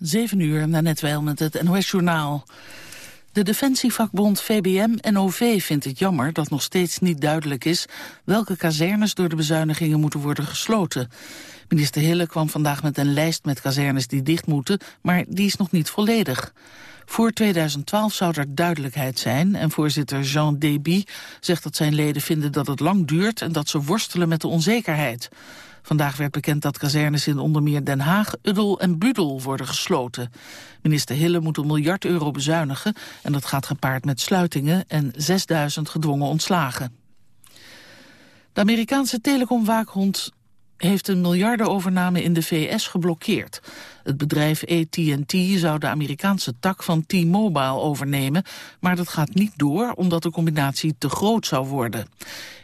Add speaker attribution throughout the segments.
Speaker 1: 7 uur, net wel met het NOS-journaal. De defensievakbond VBM-NOV vindt het jammer dat nog steeds niet duidelijk is... welke kazernes door de bezuinigingen moeten worden gesloten. Minister Hille kwam vandaag met een lijst met kazernes die dicht moeten... maar die is nog niet volledig. Voor 2012 zou er duidelijkheid zijn en voorzitter Jean Deby zegt dat zijn leden vinden dat het lang duurt en dat ze worstelen met de onzekerheid. Vandaag werd bekend dat kazernes in onder meer Den Haag, Uddel en Budel worden gesloten. Minister Hille moet een miljard euro bezuinigen en dat gaat gepaard met sluitingen en 6000 gedwongen ontslagen. De Amerikaanse telecomwaakhond heeft een miljardenovername in de VS geblokkeerd. Het bedrijf AT&T zou de Amerikaanse tak van T-Mobile overnemen, maar dat gaat niet door omdat de combinatie te groot zou worden.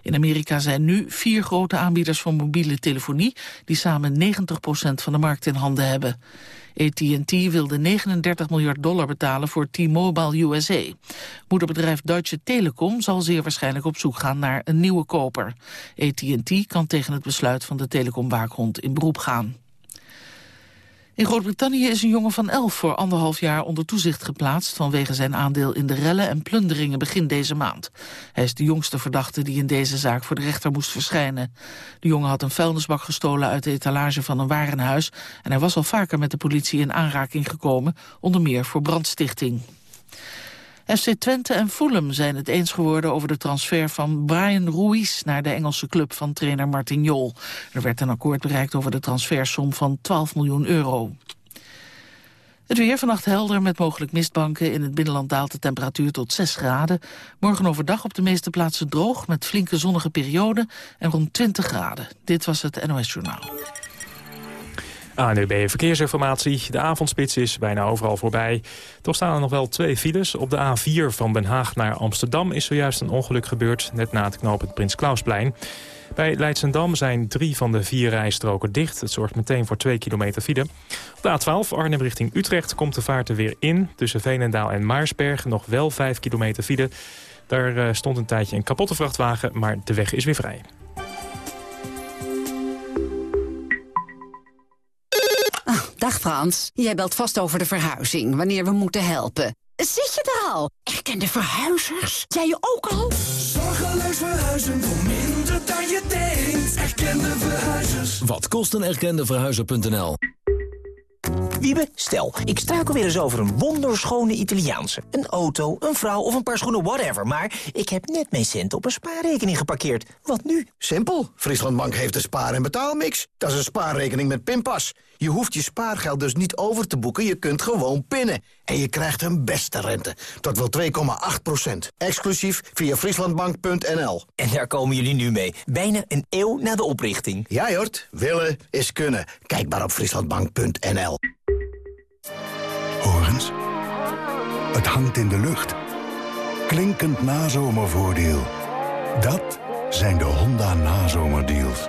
Speaker 1: In Amerika zijn nu vier grote aanbieders van mobiele telefonie die samen 90% van de markt in handen hebben. AT&T wilde 39 miljard dollar betalen voor T-Mobile USA. Moederbedrijf Deutsche Telekom zal zeer waarschijnlijk op zoek gaan naar een nieuwe koper. AT&T kan tegen het besluit van de telecomwaakhond in beroep gaan. In Groot-Brittannië is een jongen van elf voor anderhalf jaar onder toezicht geplaatst vanwege zijn aandeel in de rellen en plunderingen begin deze maand. Hij is de jongste verdachte die in deze zaak voor de rechter moest verschijnen. De jongen had een vuilnisbak gestolen uit de etalage van een warenhuis en hij was al vaker met de politie in aanraking gekomen, onder meer voor brandstichting. FC Twente en Fulham zijn het eens geworden over de transfer van Brian Ruiz naar de Engelse club van trainer Martin Jol. Er werd een akkoord bereikt over de transfersom van 12 miljoen euro. Het weer vannacht helder met mogelijk mistbanken. In het binnenland daalt de temperatuur tot 6 graden. Morgen overdag op de meeste plaatsen droog met flinke zonnige perioden en rond 20 graden. Dit was het NOS Journaal.
Speaker 2: ANUB Verkeersinformatie. De avondspits is bijna overal voorbij. Toch staan er nog wel twee files. Op de A4 van Den Haag naar Amsterdam is zojuist een ongeluk gebeurd... net na het knooppunt Prins Klausplein. Bij Leidsendam zijn drie van de vier rijstroken dicht. Het zorgt meteen voor twee kilometer file. Op de A12 Arnhem richting Utrecht komt de vaart er weer in. Tussen Veenendaal en Maarsberg nog wel vijf kilometer file. Daar eh, stond een tijdje een kapotte vrachtwagen, maar de weg is weer vrij.
Speaker 3: Dag Frans, jij belt vast over de verhuizing, wanneer we moeten helpen. Zit je er al? Erkende verhuizers? Jij je ook al?
Speaker 4: Zorgeloos verhuizen voor minder dan je denkt. Erkende verhuizers.
Speaker 5: Wat kost een erkende verhuizer.nl?
Speaker 6: Wiebe, stel, ik struikel weer eens over een wonderschone Italiaanse. Een auto, een vrouw of een paar schoenen, whatever. Maar ik heb net mijn cent op een spaarrekening geparkeerd. Wat nu?
Speaker 7: Simpel. Frieslandbank heeft een spaar- en betaalmix. Dat is een spaarrekening met pinpas. Je hoeft je spaargeld dus niet over te boeken, je kunt gewoon pinnen. En je krijgt een beste rente, tot wel 2,8 procent. Exclusief via frieslandbank.nl.
Speaker 6: En daar komen jullie nu mee, bijna een eeuw na de oprichting.
Speaker 7: Ja, Jort, willen is kunnen. Kijk maar op frieslandbank.nl.
Speaker 8: Horens, het hangt in de lucht. Klinkend nazomervoordeel. Dat zijn de Honda nazomerdeals.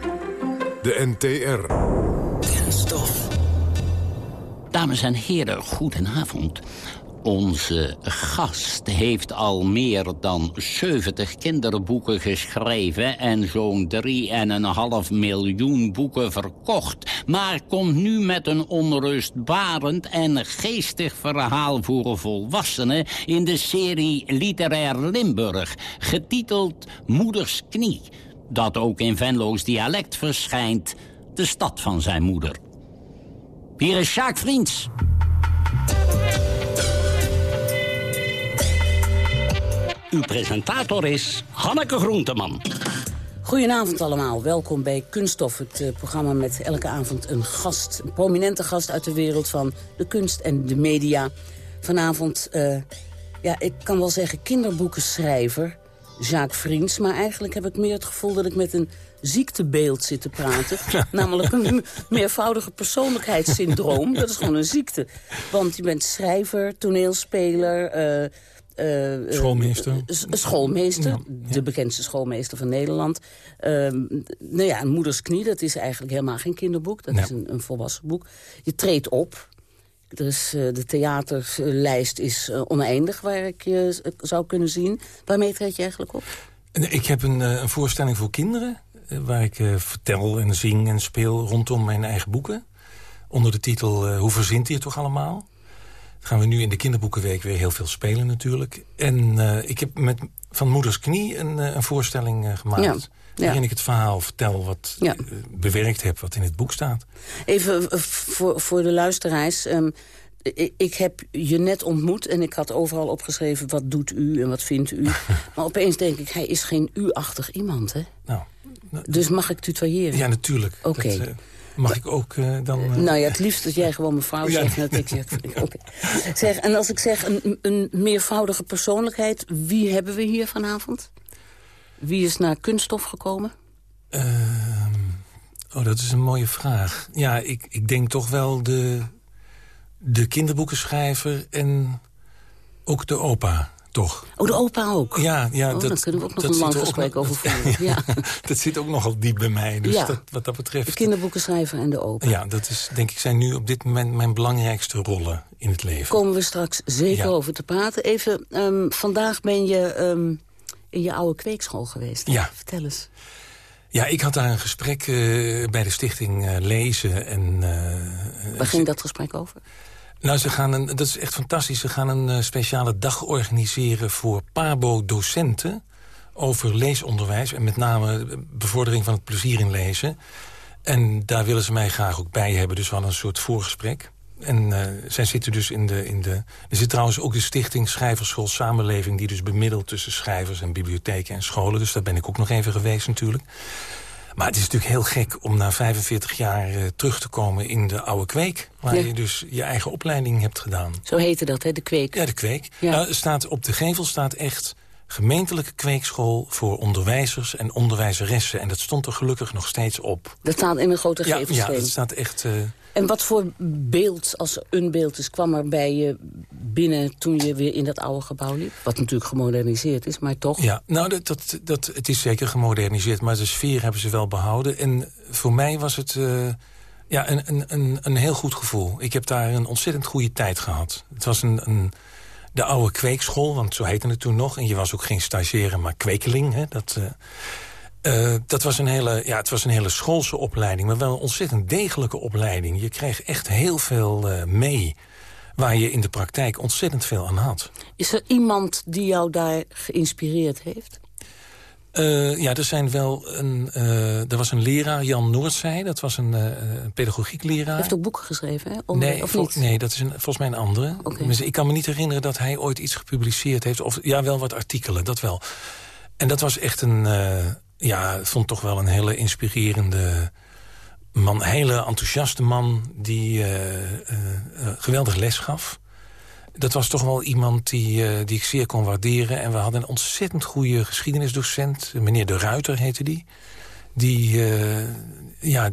Speaker 9: de NTR.
Speaker 10: Kenstof. Dames en heren, goedenavond. Onze gast heeft al meer dan 70 kinderboeken geschreven... en zo'n 3,5 miljoen boeken verkocht. Maar komt nu met een onrustbarend en geestig verhaal voor volwassenen... in de serie Literair Limburg, getiteld Moeders Knie dat ook in Venlo's dialect verschijnt, de stad van zijn moeder. Hier is Sjaak Vriends. Uw presentator is Hanneke Groenteman.
Speaker 11: Goedenavond allemaal. Welkom bij Kunststof, het uh, programma met elke avond een gast. Een prominente gast uit de wereld van de kunst en de media. Vanavond, uh, ja, ik kan wel zeggen kinderboekenschrijver Jacques Vriends. Maar eigenlijk heb ik meer het gevoel dat ik met een ziektebeeld zit te praten. Namelijk een meervoudige persoonlijkheidssyndroom. Dat is gewoon een ziekte. Want je bent schrijver, toneelspeler... eh, eh, eh,
Speaker 12: Schoolmeester.
Speaker 11: s- schoolmeester, de bekendste schoolmeester van Nederland. Ehm, nou ja, Moeders Knie, dat is eigenlijk helemaal geen kinderboek. Dat
Speaker 12: Nee.
Speaker 11: is een, een volwassen boek. Je treedt op. Er is, eh, de theaterlijst is eh, oneindig waar ik je z- zou kunnen zien. Waarmee treed je eigenlijk op?
Speaker 12: Ik heb een, eh, een voorstelling voor kinderen... eh, waar ik eh, vertel en zing en speel rondom mijn eigen boeken. Onder de titel eh, Hoe verzint hij toch allemaal? Gaan we nu in de kinderboekenweek weer heel veel spelen natuurlijk. En eh, ik heb met Van Moeders Knie een, eh, een voorstelling eh, gemaakt...
Speaker 11: Ja, ja.
Speaker 12: waarin ik het verhaal vertel wat
Speaker 11: Ja.
Speaker 12: bewerkt heb... wat in het boek staat.
Speaker 11: Even voor, voor de luisteraars. ehm, ik, heb je net ontmoet en ik had overal opgeschreven... wat doet u en wat vindt u. maar opeens denk ik, hij is geen u-achtig iemand, hè?
Speaker 12: Nou,
Speaker 11: Dus mag ik tutoyeren?
Speaker 12: ja, natuurlijk.
Speaker 11: Oké.
Speaker 12: Mag ik ook eh, dan... eh,
Speaker 11: Nou ja, het liefst dat jij gewoon mevrouw zegt. Dat ik zeg, oké. zeg, en als ik zeg een, een meervoudige persoonlijkheid... wie hebben we hier vanavond? Wie is naar kunststof gekomen?
Speaker 12: Ehm, oh, dat is een mooie vraag. Ja, ik, ik denk toch wel de, de kinderboekenschrijver en ook de opa, toch?
Speaker 11: Oh, de opa ook?
Speaker 12: Ja, ja
Speaker 11: Oh,
Speaker 12: dat,
Speaker 11: dan kunnen we ook nog een lang gesprek over voeren. Ja.
Speaker 12: dat zit ook nogal diep bij mij, dus
Speaker 11: Ja.
Speaker 12: dat, wat dat
Speaker 11: De
Speaker 12: betreft...
Speaker 11: kinderboekenschrijver en de opa.
Speaker 12: Ja, dat is, denk ik, zijn nu op dit moment mijn belangrijkste rollen in het leven.
Speaker 11: Komen we straks zeker over te praten. Even, ehm, vandaag ben je ehm, in je oude kweekschool geweest. hè?
Speaker 12: Ja.
Speaker 11: Vertel eens.
Speaker 12: Ja, ik had daar een gesprek eh, bij de stichting eh, Lezen. En, eh,
Speaker 11: Waar ging dat gesprek over?
Speaker 12: Nou, ze gaan een, dat is echt fantastisch. Ze gaan een eh, speciale dag organiseren voor PABO-docenten... over leesonderwijs en met name eh, bevordering van het plezier in lezen. En daar willen ze mij graag ook bij hebben. Dus we hadden een soort voorgesprek. En eh, zij zitten dus in de, in de... Er zit trouwens ook de stichting Schrijverschool Samenleving... die dus bemiddelt tussen schrijvers en bibliotheken en scholen. Dus daar ben ik ook nog even geweest natuurlijk. Maar het is natuurlijk heel gek om na 45 jaar eh, terug te komen in de oude kweek. Waar
Speaker 11: Ja.
Speaker 12: je dus je eigen opleiding hebt gedaan.
Speaker 11: Zo heette dat, hè? De kweek.
Speaker 12: Ja, de kweek.
Speaker 11: Ja.
Speaker 12: Nou, staat, op de gevel staat echt gemeentelijke kweekschool voor onderwijzers en onderwijzeressen. En dat stond er gelukkig nog steeds op.
Speaker 11: Dat staat in een grote
Speaker 12: Ja, ja,
Speaker 11: gevelsteen.
Speaker 12: dat staat echt... eh,
Speaker 11: En wat voor beeld, als er een beeld is, kwam er bij je binnen toen je weer in dat oude gebouw liep? Wat natuurlijk gemoderniseerd is, maar toch.
Speaker 12: Ja, nou, dat, dat, dat, het is zeker gemoderniseerd, maar de sfeer hebben ze wel behouden. En voor mij was het eh, ja, een, een, een, een heel goed gevoel. Ik heb daar een ontzettend goede tijd gehad. Het was een, een, de oude kweekschool, want zo heette het toen nog. En je was ook geen stagiaire, maar kwekeling. Hè? Dat, eh, eh, dat was een hele, ja, het was een hele schoolse opleiding, maar wel een ontzettend degelijke opleiding. Je kreeg echt heel veel mee, waar je in de praktijk ontzettend veel aan had.
Speaker 11: Is er iemand die jou daar geïnspireerd heeft?
Speaker 12: Eh, ja, er zijn wel een. eh, er was een leraar, Jan Noordzij. Dat was een uh, pedagogiekleraar.
Speaker 11: Hij heeft ook boeken geschreven, hè? Om,
Speaker 12: nee,
Speaker 11: of niet?
Speaker 12: nee, dat is een, volgens mij een andere. Ik kan me niet herinneren dat hij ooit iets gepubliceerd heeft. Of ja, wel wat artikelen, dat wel. En dat was echt een. eh, ja, vond toch wel een hele inspirerende man. Hele enthousiaste man die eh, eh, eh, geweldig les gaf. Dat was toch wel iemand die, die ik zeer kon waarderen. En we hadden een ontzettend goede geschiedenisdocent. Meneer De Ruiter heette die. Die, ja,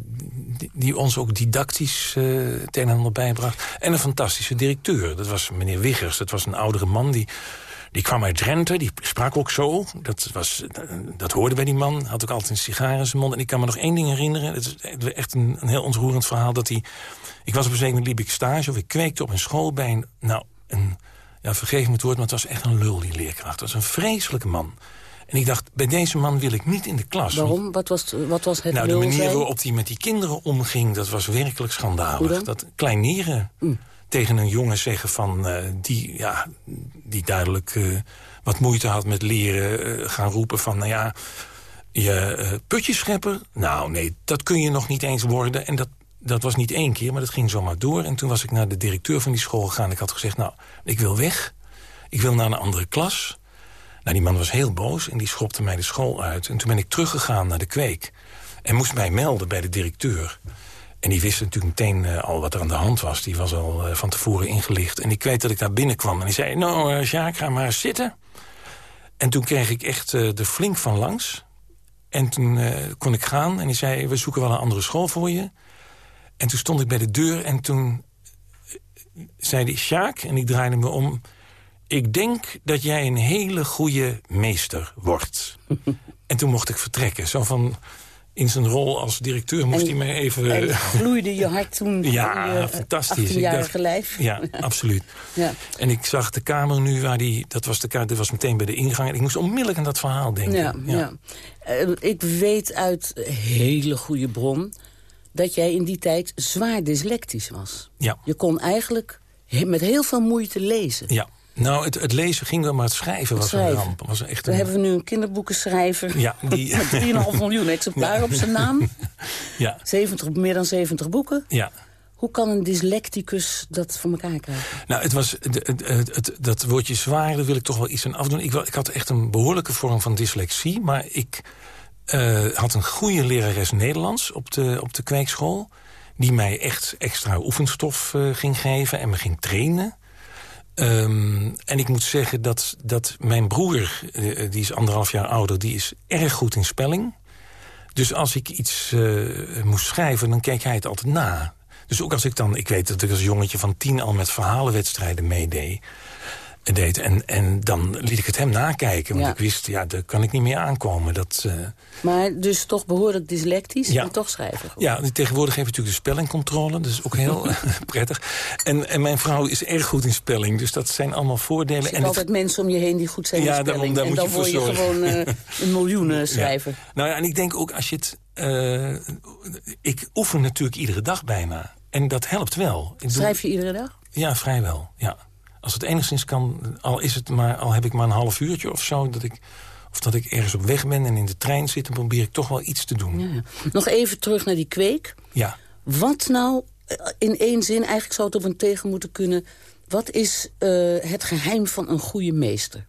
Speaker 12: die, die ons ook didactisch het een en ander bijbracht. En een fantastische directeur. Dat was meneer Wiggers. Dat was een oudere man die... Die kwam uit Drenthe, die sprak ook zo. Dat, was, dat hoorden bij die man. Had ook altijd een sigaar in zijn mond. En ik kan me nog één ding herinneren. Het is echt een, een heel ontroerend verhaal. Dat hij, ik was op een zeker liep ik stage... of ik kweekte op een school bij een... Nou, een ja, vergeef me het woord, maar het was echt een lul, die leerkracht. Het was een vreselijke man. En ik dacht, bij deze man wil ik niet in de klas.
Speaker 11: Waarom? Wat was, wat was het
Speaker 12: Nou, de manier waarop hij met die kinderen omging, dat was werkelijk schandalig. Dat kleineren tegen een jongen zeggen van... eh, die, ja, die duidelijk eh, wat moeite had met leren, eh, gaan roepen van... nou ja, je putjeschepper? Nou nee, dat kun je nog niet eens worden. En dat, dat was niet één keer, maar dat ging zomaar door. En toen was ik naar de directeur van die school gegaan. Ik had gezegd, nou, ik wil weg. Ik wil naar een andere klas. Nou, die man was heel boos en die schopte mij de school uit. En toen ben ik teruggegaan naar de kweek. En moest mij melden bij de directeur. En die wist natuurlijk meteen uh, al wat er aan de hand was. Die was al uh, van tevoren ingelicht. En ik weet dat ik daar binnenkwam. En die zei, nou, uh, Sjaak, ga maar zitten. En toen kreeg ik echt er flink van langs. En toen kon ik gaan en hij zei, we zoeken wel een andere school voor je. En toen stond ik bij de deur en toen zei hij, Sjaak, en ik draaide me om... ik denk dat jij een hele goede meester wordt. en toen mocht ik vertrekken. Zo van, in zijn rol als directeur moest hij mij even...
Speaker 11: En gloeide je hart toen
Speaker 12: ja, je fantastisch.
Speaker 11: 18-jarige lijf?
Speaker 12: Ja, absoluut. Ja. En ik zag de kamer nu, waar die, dat, was de, dat was meteen bij de ingang... en ik moest onmiddellijk aan dat verhaal denken.
Speaker 11: Ja, ja. Uh, ik weet uit hele goede bron... dat jij in die tijd zwaar dyslectisch was.
Speaker 12: Ja.
Speaker 11: Je kon eigenlijk met heel veel moeite lezen.
Speaker 12: Ja. Nou, het, het, lezen ging wel, maar het schrijven was een ramp. Was echt
Speaker 11: Dan hebben we nu een kinderboekenschrijver
Speaker 12: ja, die...
Speaker 11: met 3,5 miljoen exemplaren op zijn naam.
Speaker 12: Ja.
Speaker 11: 70, meer dan 70 boeken.
Speaker 12: Ja.
Speaker 11: Hoe kan een dyslecticus dat voor elkaar krijgen?
Speaker 12: Nou, het was, het, het, het, dat woordje zwaar, daar wil ik toch wel iets aan afdoen. Ik, ik had echt een behoorlijke vorm van dyslexie, maar ik uh, had een goede lerares Nederlands op de, op de kweekschool... die mij echt extra oefenstof uh, ging geven en me ging trainen... Um, en ik moet zeggen dat, dat mijn broer, uh, die is anderhalf jaar ouder... die is erg goed in spelling. Dus als ik iets uh, moest schrijven, dan keek hij het altijd na. Dus ook als ik dan... Ik weet dat ik als jongetje van tien al met verhalenwedstrijden meedeed deed. En, en dan liet ik het hem nakijken. Want ik wist, ja, daar kan ik niet meer aankomen. Dat, uh...
Speaker 11: Maar dus toch behoorlijk dyslectisch ja. en toch schrijven?
Speaker 12: Ja, tegenwoordig heeft natuurlijk de spellingcontrole. Dat is ook heel prettig. En, en mijn vrouw is erg goed in spelling. Dus dat zijn allemaal voordelen.
Speaker 11: Er zijn altijd het... mensen om je heen die goed zijn
Speaker 12: ja,
Speaker 11: in spelling.
Speaker 12: Daarom, daar
Speaker 11: en dan
Speaker 12: word
Speaker 11: je, gewoon uh, een miljoen schrijver.
Speaker 12: Ja. Nou ja, en ik denk ook als je het... Uh, ik oefen natuurlijk iedere dag bijna. En dat helpt wel. Ik
Speaker 11: Schrijf je iedere dag?
Speaker 12: Ja, vrijwel, ja. Als het enigszins kan, al, is het maar, al heb ik maar een half uurtje of zo... Dat ik, of dat ik ergens op weg ben en in de trein zit... dan probeer ik toch wel iets te doen.
Speaker 11: Ja. Nog even terug naar die kweek.
Speaker 12: Ja.
Speaker 11: Wat nou, in één zin, eigenlijk zou het op een tegen moeten kunnen... wat is uh, het geheim van een goede meester?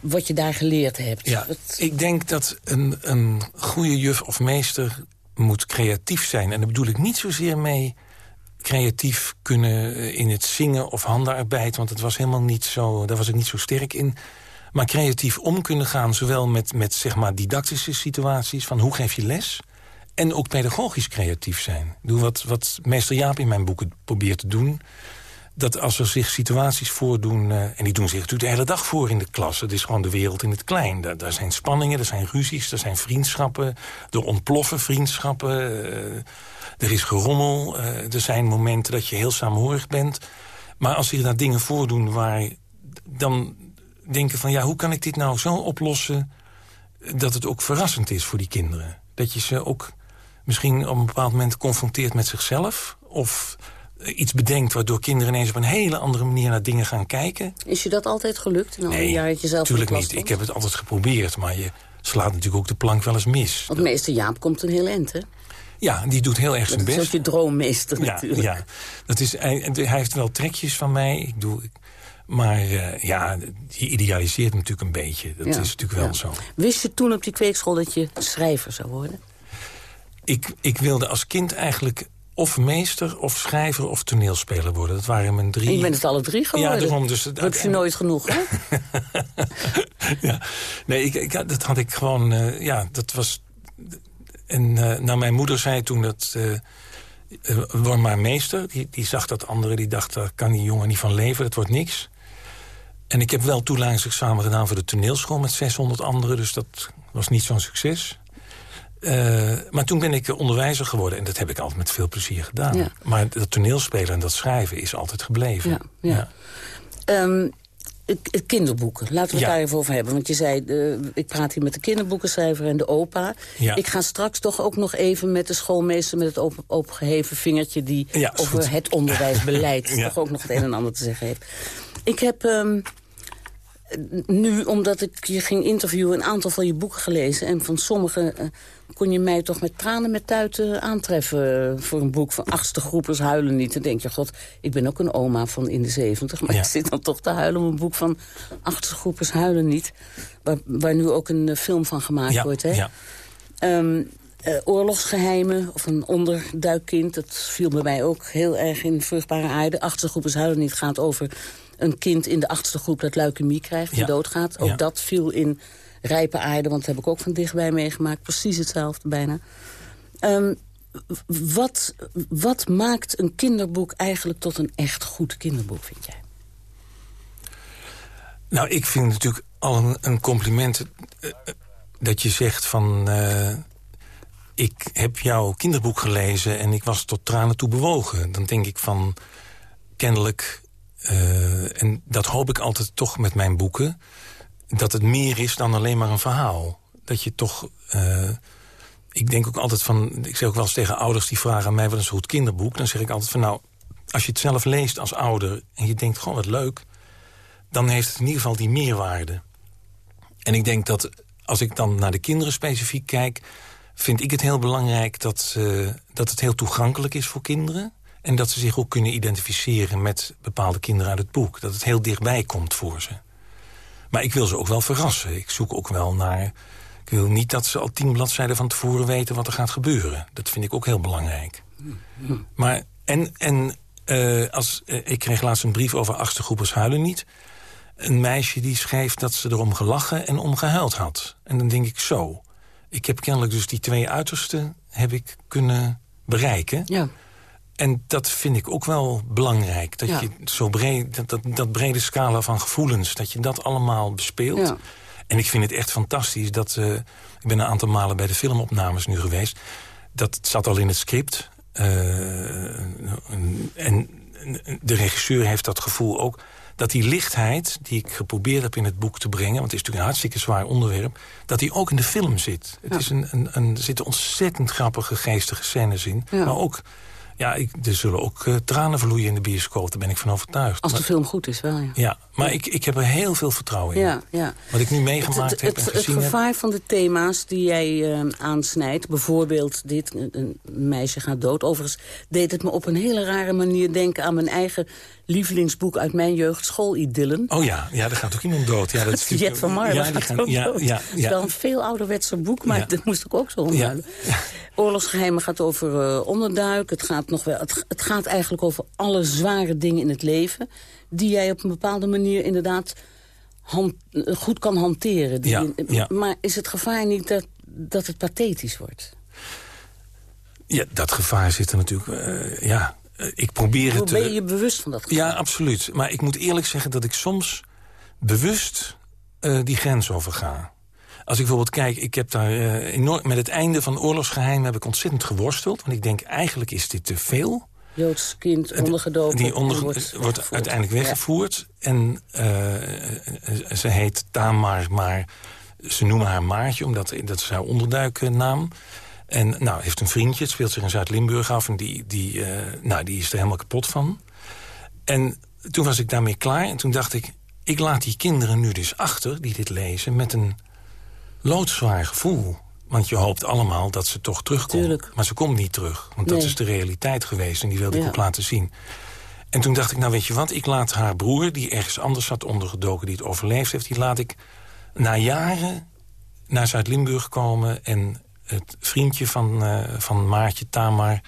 Speaker 11: Wat je daar geleerd hebt.
Speaker 12: Ja,
Speaker 11: wat...
Speaker 12: ik denk dat een, een goede juf of meester moet creatief zijn. En daar bedoel ik niet zozeer mee creatief kunnen in het zingen of handenarbeid. Want het was helemaal niet zo, daar was ik niet zo sterk in. Maar creatief om kunnen gaan, zowel met, met zeg maar didactische situaties... van hoe geef je les, en ook pedagogisch creatief zijn. Doe wat, wat meester Jaap in mijn boeken probeert te doen... dat als er zich situaties voordoen... Uh, en die doen zich natuurlijk de hele dag voor in de klas. Het is gewoon de wereld in het klein. Daar, zijn spanningen, er zijn ruzies, er zijn vriendschappen. Er ontploffen vriendschappen... Uh, er is gerommel, uh, er zijn momenten dat je heel saamhorig bent. Maar als zich daar dingen voordoen waar... dan denken van, ja, hoe kan ik dit nou zo oplossen... dat het ook verrassend is voor die kinderen. Dat je ze ook misschien op een bepaald moment confronteert met zichzelf... of iets bedenkt waardoor kinderen ineens op een hele andere manier naar dingen gaan kijken.
Speaker 11: Is je dat altijd gelukt in al
Speaker 12: nee,
Speaker 11: jaar dat je zelf
Speaker 12: natuurlijk niet. Ik heb het altijd geprobeerd, maar je slaat natuurlijk ook de plank wel eens mis.
Speaker 11: Want meester Jaap komt een heel eind, hè?
Speaker 12: Ja, die doet heel erg zijn best.
Speaker 11: Dat is je droommeester
Speaker 12: ja,
Speaker 11: natuurlijk.
Speaker 12: Ja, dat is, hij, hij, heeft wel trekjes van mij. Ik doe, maar uh, ja, die idealiseert hem natuurlijk een beetje. Dat
Speaker 11: ja,
Speaker 12: is natuurlijk wel
Speaker 11: ja.
Speaker 12: zo.
Speaker 11: Wist je toen op die kweekschool dat je schrijver zou worden?
Speaker 12: Ik, ik wilde als kind eigenlijk of meester, of schrijver, of toneelspeler worden. Dat waren mijn drie...
Speaker 11: En je bent het alle drie geworden.
Speaker 12: Ja, daarom. Dus,
Speaker 11: dat heb je nooit genoeg, hè?
Speaker 12: ja, nee, ik, ik, dat had ik gewoon... Uh, ja, dat was... En uh, nou, mijn moeder zei toen dat... Uh, word maar meester. Die, die zag dat anderen, die dacht... daar kan die jongen niet van leven, dat wordt niks. En ik heb wel toelatingsexamen gedaan voor de toneelschool... met 600 anderen, dus dat was niet zo'n succes. Uh, maar toen ben ik onderwijzer geworden. En dat heb ik altijd met veel plezier gedaan.
Speaker 11: Ja.
Speaker 12: Maar dat toneelspelen en dat schrijven is altijd gebleven.
Speaker 11: Ja, ja. ja. Um, kinderboeken, laten we het daar even over hebben. Want je zei, uh, ik praat hier met de kinderboekenschrijver en de opa. Ik ga straks toch ook nog even met de schoolmeester... met het open, opgeheven vingertje die over
Speaker 12: goed.
Speaker 11: het onderwijsbeleid... Toch ook nog het een en ander te zeggen heeft. Ik heb um, nu, omdat ik je ging interviewen... een aantal van je boeken gelezen. En van sommige uh, kon je mij toch met tranen met tuiten aantreffen... uh, voor een boek van achtste groepers huilen niet. Dan denk je, god, ik ben ook een oma van in de zeventig... maar
Speaker 12: Ja.
Speaker 11: ik zit dan toch te huilen om een boek van achtste groepers huilen niet. Waar, waar nu ook een uh, film van gemaakt
Speaker 12: Ja,
Speaker 11: wordt, hè?
Speaker 12: ja.
Speaker 11: Um, eh, oorlogsgeheimen of een onderduikkind. Dat viel bij mij ook heel erg in vruchtbare aarde. Achtste groep is huilen niet gaat over een kind in de achtste groep dat leukemie krijgt
Speaker 12: Ja.
Speaker 11: doodgaat. Ook
Speaker 12: Ja.
Speaker 11: dat viel in rijpe aarde, want dat heb ik ook van dichtbij meegemaakt. Precies hetzelfde bijna. Ehm, wat, wat maakt een kinderboek eigenlijk tot een echt goed kinderboek, vind jij?
Speaker 12: Nou, ik vind natuurlijk al een, compliment eh, eh, dat je zegt van... eh, ik heb jouw kinderboek gelezen en ik was tot tranen toe bewogen. Dan denk ik van, kennelijk... en dat hoop ik altijd toch met mijn boeken... dat het meer is dan alleen maar een verhaal. Dat je toch... eh, ik denk ook altijd van... Ik zeg ook wel eens tegen ouders die vragen aan mij... wat is een goed kinderboek? Dan zeg ik altijd van nou... als je het zelf leest als ouder en je denkt, gewoon wat leuk dan heeft het in ieder geval die meerwaarde. En ik denk dat als ik dan naar de kinderen specifiek kijk... vind ik het heel belangrijk dat, dat het heel toegankelijk is voor kinderen... en dat ze zich ook kunnen identificeren met bepaalde kinderen uit het boek. Dat het heel dichtbij komt voor ze. Maar ik wil ze ook wel verrassen. Ik zoek ook wel naar... Ik wil niet dat ze al tien bladzijden van tevoren weten wat er gaat gebeuren. Dat vind ik ook heel belangrijk. Maar, en, en eh, als, eh, ik kreeg laatst een brief over achtste groepers huilen niet. Een meisje die schreef dat ze erom gelachen en om gehuild had. En dan denk ik zo. Ik heb kennelijk dus die twee uitersten heb ik kunnen bereiken.
Speaker 11: Ja.
Speaker 12: En dat vind ik ook wel belangrijk. Dat
Speaker 11: Ja.
Speaker 12: je zo breed, dat, dat, dat brede scala van gevoelens, dat je dat allemaal bespeelt.
Speaker 11: Ja.
Speaker 12: En ik vind het echt fantastisch dat... eh, ik ben een aantal malen bij de filmopnames nu geweest. Dat zat al in het script. Eh, en de regisseur heeft dat gevoel ook... dat die lichtheid die ik geprobeerd heb in het boek te brengen... want het is natuurlijk een hartstikke zwaar onderwerp... dat die ook in de film zit. Het
Speaker 11: Ja.
Speaker 12: is een, een, een, er zitten ontzettend grappige, geestige scènes in. Maar ook... Ja, ik, er zullen ook eh, tranen vloeien in de bioscoop. Daar ben ik van overtuigd.
Speaker 11: Als de
Speaker 12: Maar-
Speaker 11: film goed is, wel, ja.
Speaker 12: ja, maar Ik, ik heb er heel veel vertrouwen in.
Speaker 11: Ja, ja.
Speaker 12: Wat ik nu meegemaakt
Speaker 11: het,
Speaker 12: heb
Speaker 11: het,
Speaker 12: en
Speaker 11: het
Speaker 12: gezien heb.
Speaker 11: gevaar van de thema's die jij eh, aansnijdt... bijvoorbeeld dit, een- een meisje gaat dood. Overigens deed het me op een hele rare manier denken... aan mijn eigen lievelingsboek uit mijn jeugd, Schoolidyllen.
Speaker 12: Oh ja, ja, er gaat ook iemand dood. Ja, dat is
Speaker 11: Jet van Marle
Speaker 12: ja, die gaan- ja,
Speaker 11: dood.
Speaker 12: ja,
Speaker 11: Het is
Speaker 12: ja.
Speaker 11: wel een veel ouderwetser boek, maar
Speaker 12: Ja.
Speaker 11: dat moest ik ook zo omhuilen. Oorlogsgeheimen gaat over eh, onderduik. Het gaat, nog wel, het, het gaat eigenlijk over alle zware dingen in het leven... die jij op een bepaalde manier inderdaad eh, goed kan hanteren. Die
Speaker 12: Ja, ja.
Speaker 11: Maar is het gevaar niet dat, dat het pathetisch wordt?
Speaker 12: Ja, dat gevaar zit er natuurlijk... eh, ja, ik probeer het...
Speaker 11: ben
Speaker 12: eh,
Speaker 11: je je bewust van dat gevaar?
Speaker 12: Ja, absoluut. Maar ik moet eerlijk zeggen dat ik soms bewust eh, die grens overga. Als ik bijvoorbeeld kijk, ik heb daar eh, enorm, met het einde van Oorlogsgeheim heb ik ontzettend geworsteld. Want ik denk, eigenlijk is dit te veel.
Speaker 11: Joods kind ondergedoken.
Speaker 12: Die onder, wordt,
Speaker 11: weggevoerd.
Speaker 12: uiteindelijk
Speaker 11: Ja.
Speaker 12: weggevoerd. En eh, ze heet Tamar, maar ze noemen haar Maartje... omdat dat is haar onderduiknaam. En nou, heeft een vriendje, het speelt zich in Zuid-Limburg af... en die, die, eh, nou, die is er helemaal kapot van. En toen was ik daarmee klaar en toen dacht ik... ik laat die kinderen nu dus achter, die dit lezen... met een loodzwaar gevoel. Want je hoopt allemaal dat ze toch terugkomt.
Speaker 11: Tuurlijk.
Speaker 12: Maar ze komt niet terug, want dat is de realiteit geweest... en die wilde ik ook laten zien. En toen dacht ik, nou weet je wat, ik laat haar broer... die ergens anders zat ondergedoken, die het overleefd heeft... die laat ik na jaren naar Zuid-Limburg komen... en het vriendje van, eh, van Maartje, Tamar...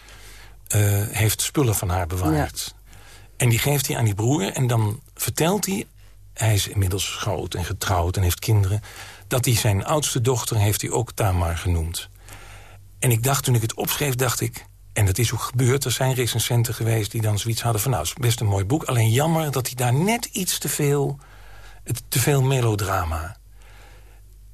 Speaker 12: eh, heeft spullen van haar bewaard. En die geeft hij aan die broer en dan vertelt hij... hij is inmiddels groot en getrouwd en heeft kinderen... dat hij zijn oudste dochter heeft hij ook Tamar genoemd. En ik dacht, toen ik het opschreef, dacht ik... en dat is ook gebeurd, er zijn recensenten geweest... die dan zoiets hadden van, nou, het is best een mooi boek... alleen jammer dat hij daar net iets te veel... te veel melodrama...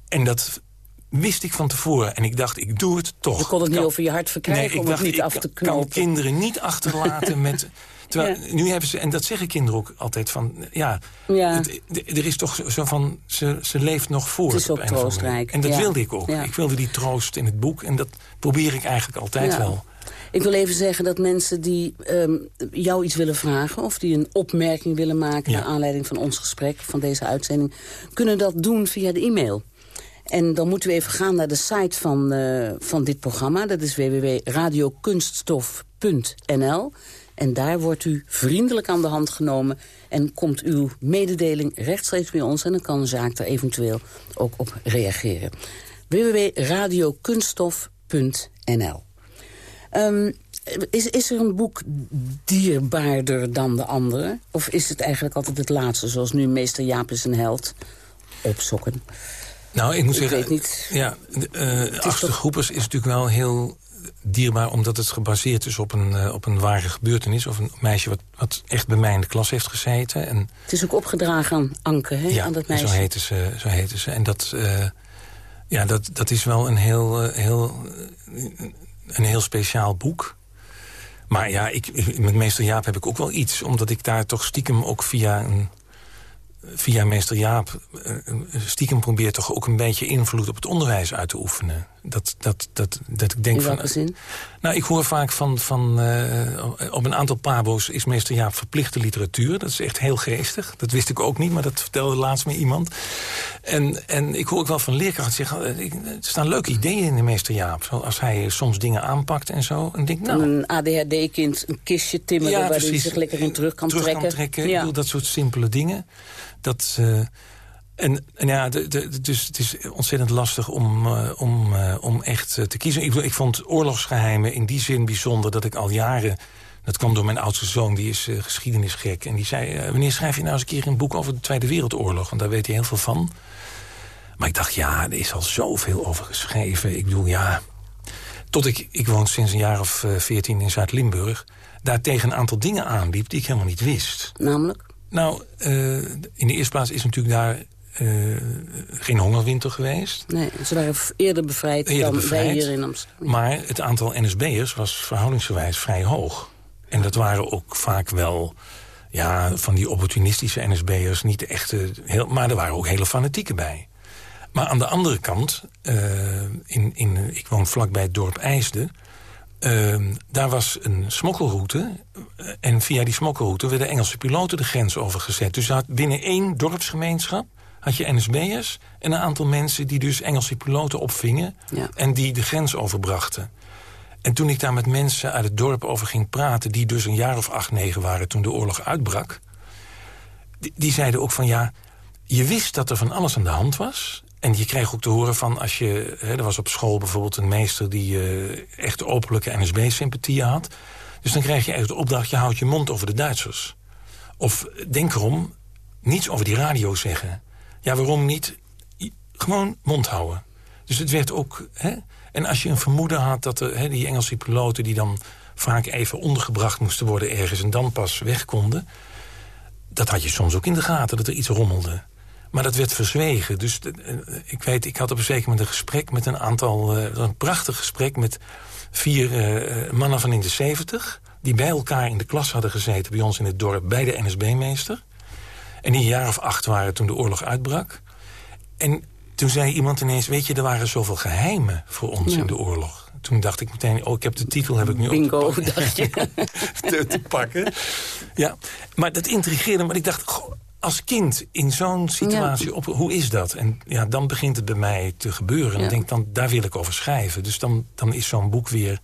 Speaker 12: En dat wist ik van tevoren. En ik dacht, ik doe het toch.
Speaker 11: Je kon het niet
Speaker 12: Kan-
Speaker 11: over je hart verkrijgen
Speaker 12: Nee, ik
Speaker 11: om
Speaker 12: dacht,
Speaker 11: het niet
Speaker 12: ik
Speaker 11: af te
Speaker 12: kan
Speaker 11: knopen.
Speaker 12: kinderen niet achterlaten met... Terwijl,
Speaker 11: Ja.
Speaker 12: nu hebben ze, en dat zeggen kinderen ook altijd van... ja,
Speaker 11: Ja.
Speaker 12: het- er is toch zo- van, ze, ze leeft nog voort.
Speaker 11: Het is ook troostrijk.
Speaker 12: En dat
Speaker 11: ja.
Speaker 12: wilde ik ook. Ik wilde die troost in het boek. En dat probeer ik eigenlijk altijd wel.
Speaker 11: Ik wil even zeggen dat mensen die ehm, jou iets willen vragen... of die een opmerking willen maken... Naar aanleiding van ons gesprek, van deze uitzending... kunnen dat doen via de e-mail. En dan moeten we even gaan naar de site van, eh, van dit programma. Dat is www.radiokunststof.nl. En daar wordt u vriendelijk aan de hand genomen... en komt uw mededeling rechtstreeks bij ons... en dan kan de zaak er eventueel ook op reageren. www.radiokunststof.nl. Ehm, is, is er een boek dierbaarder dan de andere? Of is het eigenlijk altijd het laatste, zoals nu meester Jaap is een held? Opsokken.
Speaker 12: Nou, ik moet
Speaker 11: Ik
Speaker 12: zeggen,
Speaker 11: weet niet.
Speaker 12: ja, de, Groepers is natuurlijk wel heel dierbaar... omdat het gebaseerd is op een, eh, op een ware gebeurtenis... of een meisje wat, wat echt bij mij in de klas heeft gezeten. En,
Speaker 11: Het is ook opgedragen aan Anke, hè,
Speaker 12: ja,
Speaker 11: aan dat
Speaker 12: zo
Speaker 11: meisje.
Speaker 12: heten ze. Zo heten ze. En dat, eh, ja, dat, dat is wel een heel, heel, een heel speciaal boek. Maar ja, ik, met meester Jaap heb ik ook wel iets. Omdat ik daar toch stiekem ook via, een, via meester Jaap... eh, stiekem probeer toch ook een beetje invloed op het onderwijs uit te oefenen. Dat, dat, dat, dat ik denk van...
Speaker 11: zin?
Speaker 12: Nou, ik hoor vaak van... van eh, op een aantal pabo's is meester Jaap verplichte literatuur. Dat is echt heel geestig. Dat wist ik ook niet, maar dat vertelde laatst me iemand. En, en ik hoor ook wel van leerkrachten zeggen... eh, ik- er staan leuke ideeën in de meester Jaap. Zoals hij soms dingen aanpakt en zo. En ik denk, nou,
Speaker 11: een ADHD-kind een kistje timmeren... waar hij zich lekker in terug kan
Speaker 12: terug
Speaker 11: trekken.
Speaker 12: kan trekken. Ik
Speaker 11: Ja.
Speaker 12: bedoel, dat soort simpele dingen. Dat, eh, en, en ja, de, de, dus het is ontzettend lastig om, eh, om, eh, om echt eh, te kiezen. Ik, ik vond oorlogsgeheimen in die zin bijzonder dat ik al jaren... Dat kwam door mijn oudste zoon, die is geschiedenisgek. En die zei, wanneer schrijf je nou eens een keer een boek over de Tweede Wereldoorlog? Want daar weet hij heel veel van. Maar ik dacht, ja, er is al zoveel over geschreven. Ik bedoel, ja... Tot ik, ik woon sinds een jaar of veertien in Zuid-Limburg... daar tegen een aantal dingen aanliep die ik helemaal niet wist.
Speaker 11: Namelijk?
Speaker 12: Nou, in de eerste plaats is natuurlijk daar eh, geen hongerwinter geweest.
Speaker 11: Nee, ze waren eerder bevrijd
Speaker 12: Eerder
Speaker 11: dan
Speaker 12: bevrijd.
Speaker 11: wij hier in Amsterdam.
Speaker 12: Maar het aantal NSB'ers was verhoudingsgewijs vrij hoog. En dat waren ook vaak wel ja, van die opportunistische NSB'ers. Niet de echte, heel, maar er waren ook hele fanatieken bij. Maar aan de andere kant, eh, in, in, ik woon vlakbij het dorp IJsden... eh, daar was een smokkelroute. eh, En via die smokkelroute werden Engelse piloten de grens overgezet. Dus je had binnen één dorpsgemeenschap had je NSB'ers... en een aantal mensen die dus Engelse piloten opvingen...
Speaker 11: Ja.
Speaker 12: en die de grens overbrachten. En toen ik daar met mensen uit het dorp over ging praten... die dus een jaar of acht, negen waren toen de oorlog uitbrak... die, die zeiden ook van ja, je wist dat er van alles aan de hand was... En je kreeg ook te horen van als je... Hè, er was op school bijvoorbeeld een meester die eh, echt openlijke NSB-sympathieën had. Dus dan krijg je echt de opdracht, je houdt je mond over de Duitsers. Of denk erom, niets over die radio zeggen. Ja, waarom niet? Gewoon mond houden. Dus het werd ook... Hè, en als je een vermoeden had dat hè, die Engelse piloten... die dan vaak even ondergebracht moesten worden ergens... en dan pas weg konden... dat had je soms ook in de gaten, dat er iets rommelde. Maar dat werd verzwegen. Dus eh, ik weet, ik had op een zeker moment een gesprek met een aantal... eh, een prachtig gesprek met vier eh, mannen van in de zeventig... die bij elkaar in de klas hadden gezeten bij ons in het dorp... bij de NSB-meester. En die een jaar of acht waren toen de oorlog uitbrak. En toen zei iemand ineens... weet je, er waren zoveel geheimen voor ons
Speaker 11: Ja.
Speaker 12: in de oorlog. Toen dacht ik meteen, oh, ik heb de titel heb ik nu
Speaker 11: Bingo,
Speaker 12: ook te pakken.
Speaker 11: dacht je.
Speaker 12: te, te pakken. Ja, maar dat intrigeerde me. Ik dacht, goh, als kind in zo'n situatie, op, hoe is dat? En ja, dan begint het bij mij te gebeuren. En
Speaker 11: Ja.
Speaker 12: ik denk, dan, daar wil ik over schrijven. Dus dan, dan is zo'n boek weer...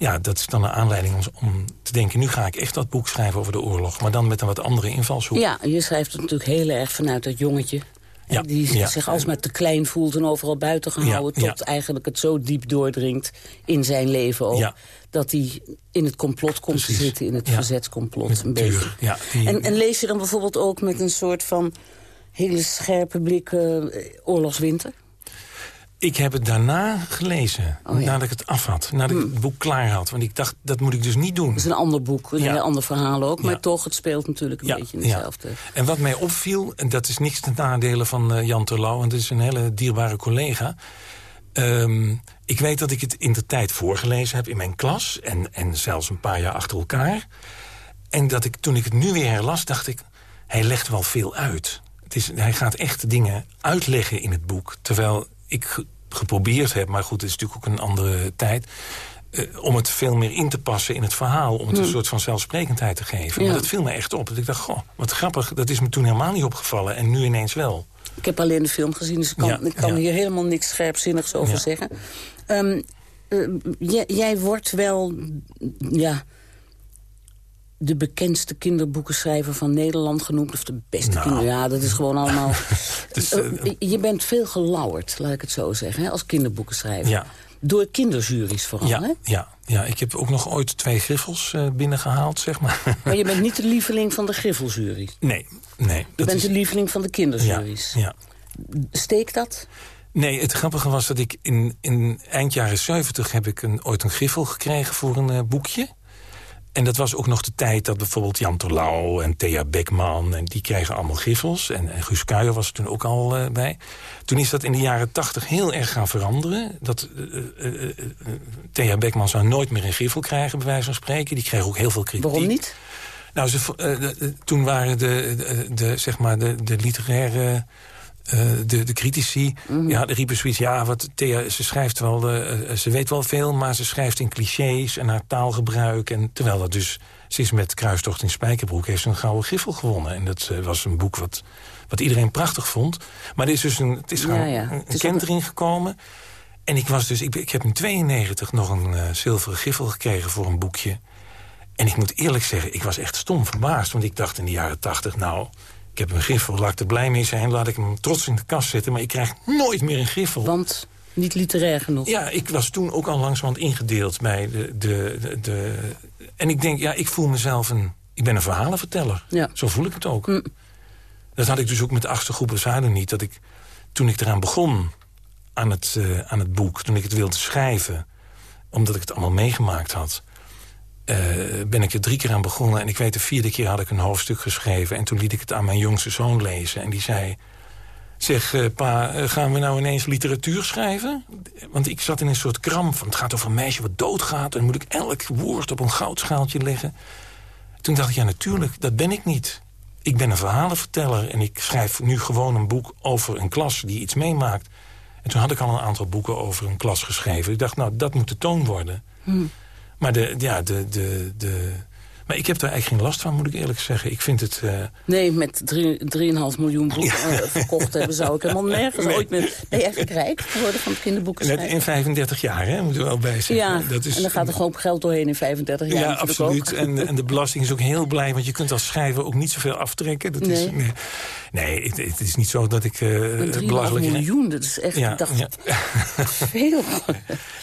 Speaker 12: Ja, dat is dan een aanleiding om, te denken... nu ga ik echt dat boek schrijven over de oorlog. Maar dan met een wat andere invalshoek.
Speaker 11: Ja, je schrijft het natuurlijk heel erg vanuit dat jongetje.
Speaker 12: Ja,
Speaker 11: die
Speaker 12: ja.
Speaker 11: zich alsmaar te klein voelt en overal buiten gehouden...
Speaker 12: Ja,
Speaker 11: tot eigenlijk het zo diep doordringt in zijn leven ook... Dat hij in het complot komt te zitten, in het verzetscomplot
Speaker 12: Met
Speaker 11: een beetje.
Speaker 12: ja, die-
Speaker 11: en, en lees je dan bijvoorbeeld ook met een soort van hele scherpe blik eh, oorlogswinter?
Speaker 12: Ik heb het daarna gelezen,
Speaker 11: Oh, ja. Hmm.
Speaker 12: nadat ik het af had. Nadat ik het boek klaar had. Want ik dacht, dat moet ik dus niet doen.
Speaker 11: Dat is een ander boek, een
Speaker 12: Ja.
Speaker 11: ander verhaal ook... maar
Speaker 12: Ja.
Speaker 11: toch, het speelt natuurlijk een beetje hetzelfde.
Speaker 12: En wat mij opviel, en dat is niks ten nadele van eh, Jan Terlouw... en dat is een hele dierbare collega... Ehm, ik weet dat ik het in de tijd voorgelezen heb in mijn klas... En, en zelfs een paar jaar achter elkaar. En dat ik, toen ik het nu weer herlas, dacht ik... hij legt wel veel uit. Het is, hij gaat echt dingen uitleggen in het boek. Terwijl ik ge- geprobeerd heb, maar goed, het is natuurlijk ook een andere tijd... eh, om het veel meer in te passen in het verhaal. Om het een soort van zelfsprekendheid te geven.
Speaker 11: Ja.
Speaker 12: Maar dat viel me echt op. Dat ik dacht, goh, wat grappig. Dat is me toen helemaal niet opgevallen. En nu ineens wel.
Speaker 11: Ik heb alleen de film gezien, dus ik kan,
Speaker 12: Ja,
Speaker 11: ik kan
Speaker 12: ja.
Speaker 11: hier helemaal niks scherpzinnigs over zeggen. Ehm, eh, jij, jij wordt wel ja, de bekendste kinderboekenschrijver van Nederland genoemd. Of de beste
Speaker 12: Nou.
Speaker 11: kinder... Ja, dat is gewoon allemaal...
Speaker 12: Dus,
Speaker 11: Eh,
Speaker 12: eh,
Speaker 11: je bent veel gelauwerd, laat ik het zo zeggen, hè, als kinderboekenschrijver.
Speaker 12: Ja.
Speaker 11: Door kinderjuries vooral,
Speaker 12: ja,
Speaker 11: hè?
Speaker 12: Ja, ja, ik heb ook nog ooit twee griffels uh, binnengehaald, zeg maar.
Speaker 11: Maar je bent niet de lieveling van de griffeljury?
Speaker 12: Nee, nee.
Speaker 11: Je bent is... de lieveling van de kinderjuries?
Speaker 12: Ja, ja.
Speaker 11: Steekt dat?
Speaker 12: Nee, het grappige was dat ik in, in eind jaren 70 heb ik een, ooit een griffel gekregen voor een uh, boekje. En dat was ook nog de tijd dat bijvoorbeeld Jan Terlouw en Thea Beckman... en die kregen allemaal griffels. En, en Guus Kuijer was er toen ook al uh, bij. Toen is dat in de jaren tachtig heel erg gaan veranderen. Dat, uh, uh, Thea Beckman zou nooit meer een griffel krijgen, bij wijze van spreken. Die kreeg ook heel veel kritiek.
Speaker 11: Waarom niet?
Speaker 12: Nou, ze, toen waren de, de, de, zeg maar de, de literaire... Uh, de, de critici, mm -hmm. ja, riepen zoiets... ja, wat Thea, ze schrijft wel, uh, ze weet wel veel... maar ze schrijft in clichés en haar taalgebruik. En, terwijl dat dus, ze is met Kruistocht in Spijkerbroek... heeft ze een gouden griffel gewonnen. En dat uh, was een boek wat, wat iedereen prachtig vond. Maar er is dus een, het is gewoon ja, ja. een, een kentering gekomen. En ik, was dus, ik, ik heb in 92 nog een zilveren griffel gekregen voor een boekje. En ik moet eerlijk zeggen, ik was echt stom verbaasd. Want ik dacht in de jaren 80, nou... Ik heb een griffel, laat ik er blij mee zijn. Laat ik hem trots in de kast zetten. Maar ik krijg nooit meer een griffel.
Speaker 11: Want niet literair genoeg?
Speaker 12: Ja, ik was toen ook al langzamerhand ingedeeld bij de, de, de, de... En ik denk, ja, ik voel mezelf een... Ik ben een verhalenverteller.
Speaker 11: Ja.
Speaker 12: Zo voel ik het ook. Mm. Dat had ik dus ook met de achtste groep Zuiden niet. Dat ik, toen ik eraan begon, aan het, uh, aan het boek... toen ik het wilde schrijven, omdat ik het allemaal meegemaakt had... Uh, ben ik er drie keer aan begonnen. En ik weet, de vierde keer had ik een hoofdstuk geschreven. En toen liet ik het aan mijn jongste zoon lezen. En die zei... Zeg, uh, pa, uh, gaan we nou ineens literatuur schrijven? Want ik zat in een soort kramp van... het gaat over een meisje wat doodgaat... en moet ik elk woord op een goudschaaltje leggen. Toen dacht ik, ja, natuurlijk, dat ben ik niet. Ik ben een verhalenverteller... en ik schrijf nu gewoon een boek over een klas die iets meemaakt. En toen had ik al een aantal boeken over een klas geschreven. Ik dacht, nou, dat moet de toon worden.
Speaker 11: Hmm.
Speaker 12: Maar, de, ja, de, de, de, maar ik heb daar eigenlijk geen last van, moet ik eerlijk zeggen. Ik vind het... Uh...
Speaker 11: Nee, met 3,5 miljoen boeken ja. verkocht hebben... zou ik helemaal nergens nee. ooit meer... Ben je echt rijk geworden van het kinderboeken
Speaker 12: Net in 35 jaar, hè, moeten we wel bij zeggen.
Speaker 11: Ja, dat is, en dan gaat er gewoon geld doorheen in 35 jaar.
Speaker 12: Ja, absoluut. En, en de belasting is ook heel blij... want je kunt als schrijver ook niet zoveel aftrekken. Dat
Speaker 11: nee.
Speaker 12: Is, nee, nee het, het, is niet zo dat ik... Uh,
Speaker 11: 3,5 miljoen, dat is echt...
Speaker 12: Ja,
Speaker 11: ik dacht,
Speaker 12: ja.
Speaker 11: veel.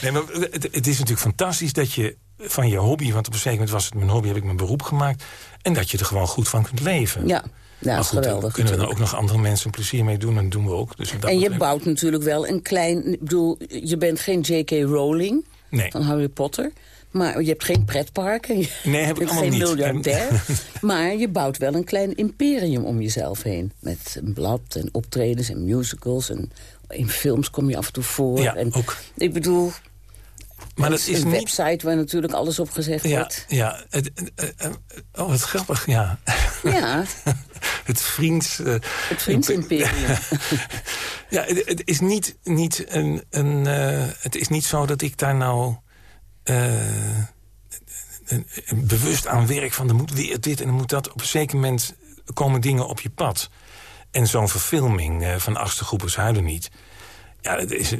Speaker 12: Nee, maar het, het is natuurlijk fantastisch dat je van je hobby, want op een zeker moment was het mijn hobby, heb ik mijn beroep gemaakt. En dat je er gewoon goed van kunt leven.
Speaker 11: Ja, ja
Speaker 12: maar goed,
Speaker 11: geweldig.
Speaker 12: kunnen we dan ook nog andere mensen plezier mee doen, en dat doen we ook. Dus
Speaker 11: en je bouwt natuurlijk wel een klein... Ik bedoel, je bent geen J.K. Rowling
Speaker 12: nee.
Speaker 11: van Harry Potter... Maar je hebt geen pretparken, je
Speaker 12: nee, heb ik
Speaker 11: geen
Speaker 12: niet.
Speaker 11: miljardair. maar je bouwt wel een klein imperium om jezelf heen. Met een blad en optredens en musicals. En in films kom je af en toe voor.
Speaker 12: Ja,
Speaker 11: en,
Speaker 12: ook.
Speaker 11: Ik bedoel,
Speaker 12: maar dat is
Speaker 11: een
Speaker 12: niet...
Speaker 11: website waar natuurlijk alles op gezegd
Speaker 12: ja,
Speaker 11: wordt.
Speaker 12: Ja, het, uh, oh, wat grappig, ja.
Speaker 11: Ja.
Speaker 12: het vriends... Uh,
Speaker 11: het vriendsimperium.
Speaker 12: ja, het, het, is niet, niet een... een uh, het is niet zo dat ik daar nou... bewust aan werk van er moet weer dit en er moet dat. Op een zeker moment komen dingen op je pad. En zo'n verfilming van Achtste Groepers Huilen niet... Ja, is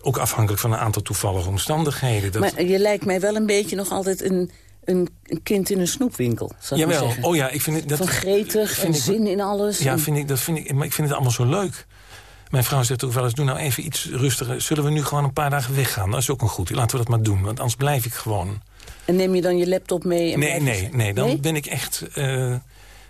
Speaker 12: ook afhankelijk van een aantal toevallige omstandigheden. Dat...
Speaker 11: Maar je lijkt mij wel een beetje nog altijd een, een, kind in een snoepwinkel. Zal
Speaker 12: Jawel,
Speaker 11: zeggen.
Speaker 12: oh ja, ik vind het... Dat,
Speaker 11: van gretig en
Speaker 12: ik,
Speaker 11: zin in alles.
Speaker 12: Ja,
Speaker 11: en...
Speaker 12: vind ik, dat vind ik, maar ik vind het allemaal zo leuk. Mijn vrouw zegt ook wel eens, doe nou even iets rustiger. Zullen we nu gewoon een paar dagen weggaan? Dat is ook een goed. Laten we dat maar doen, want anders blijf ik gewoon.
Speaker 11: En neem je dan je laptop mee? En
Speaker 12: nee, nee, nee, dan nee? ben ik echt... Uh,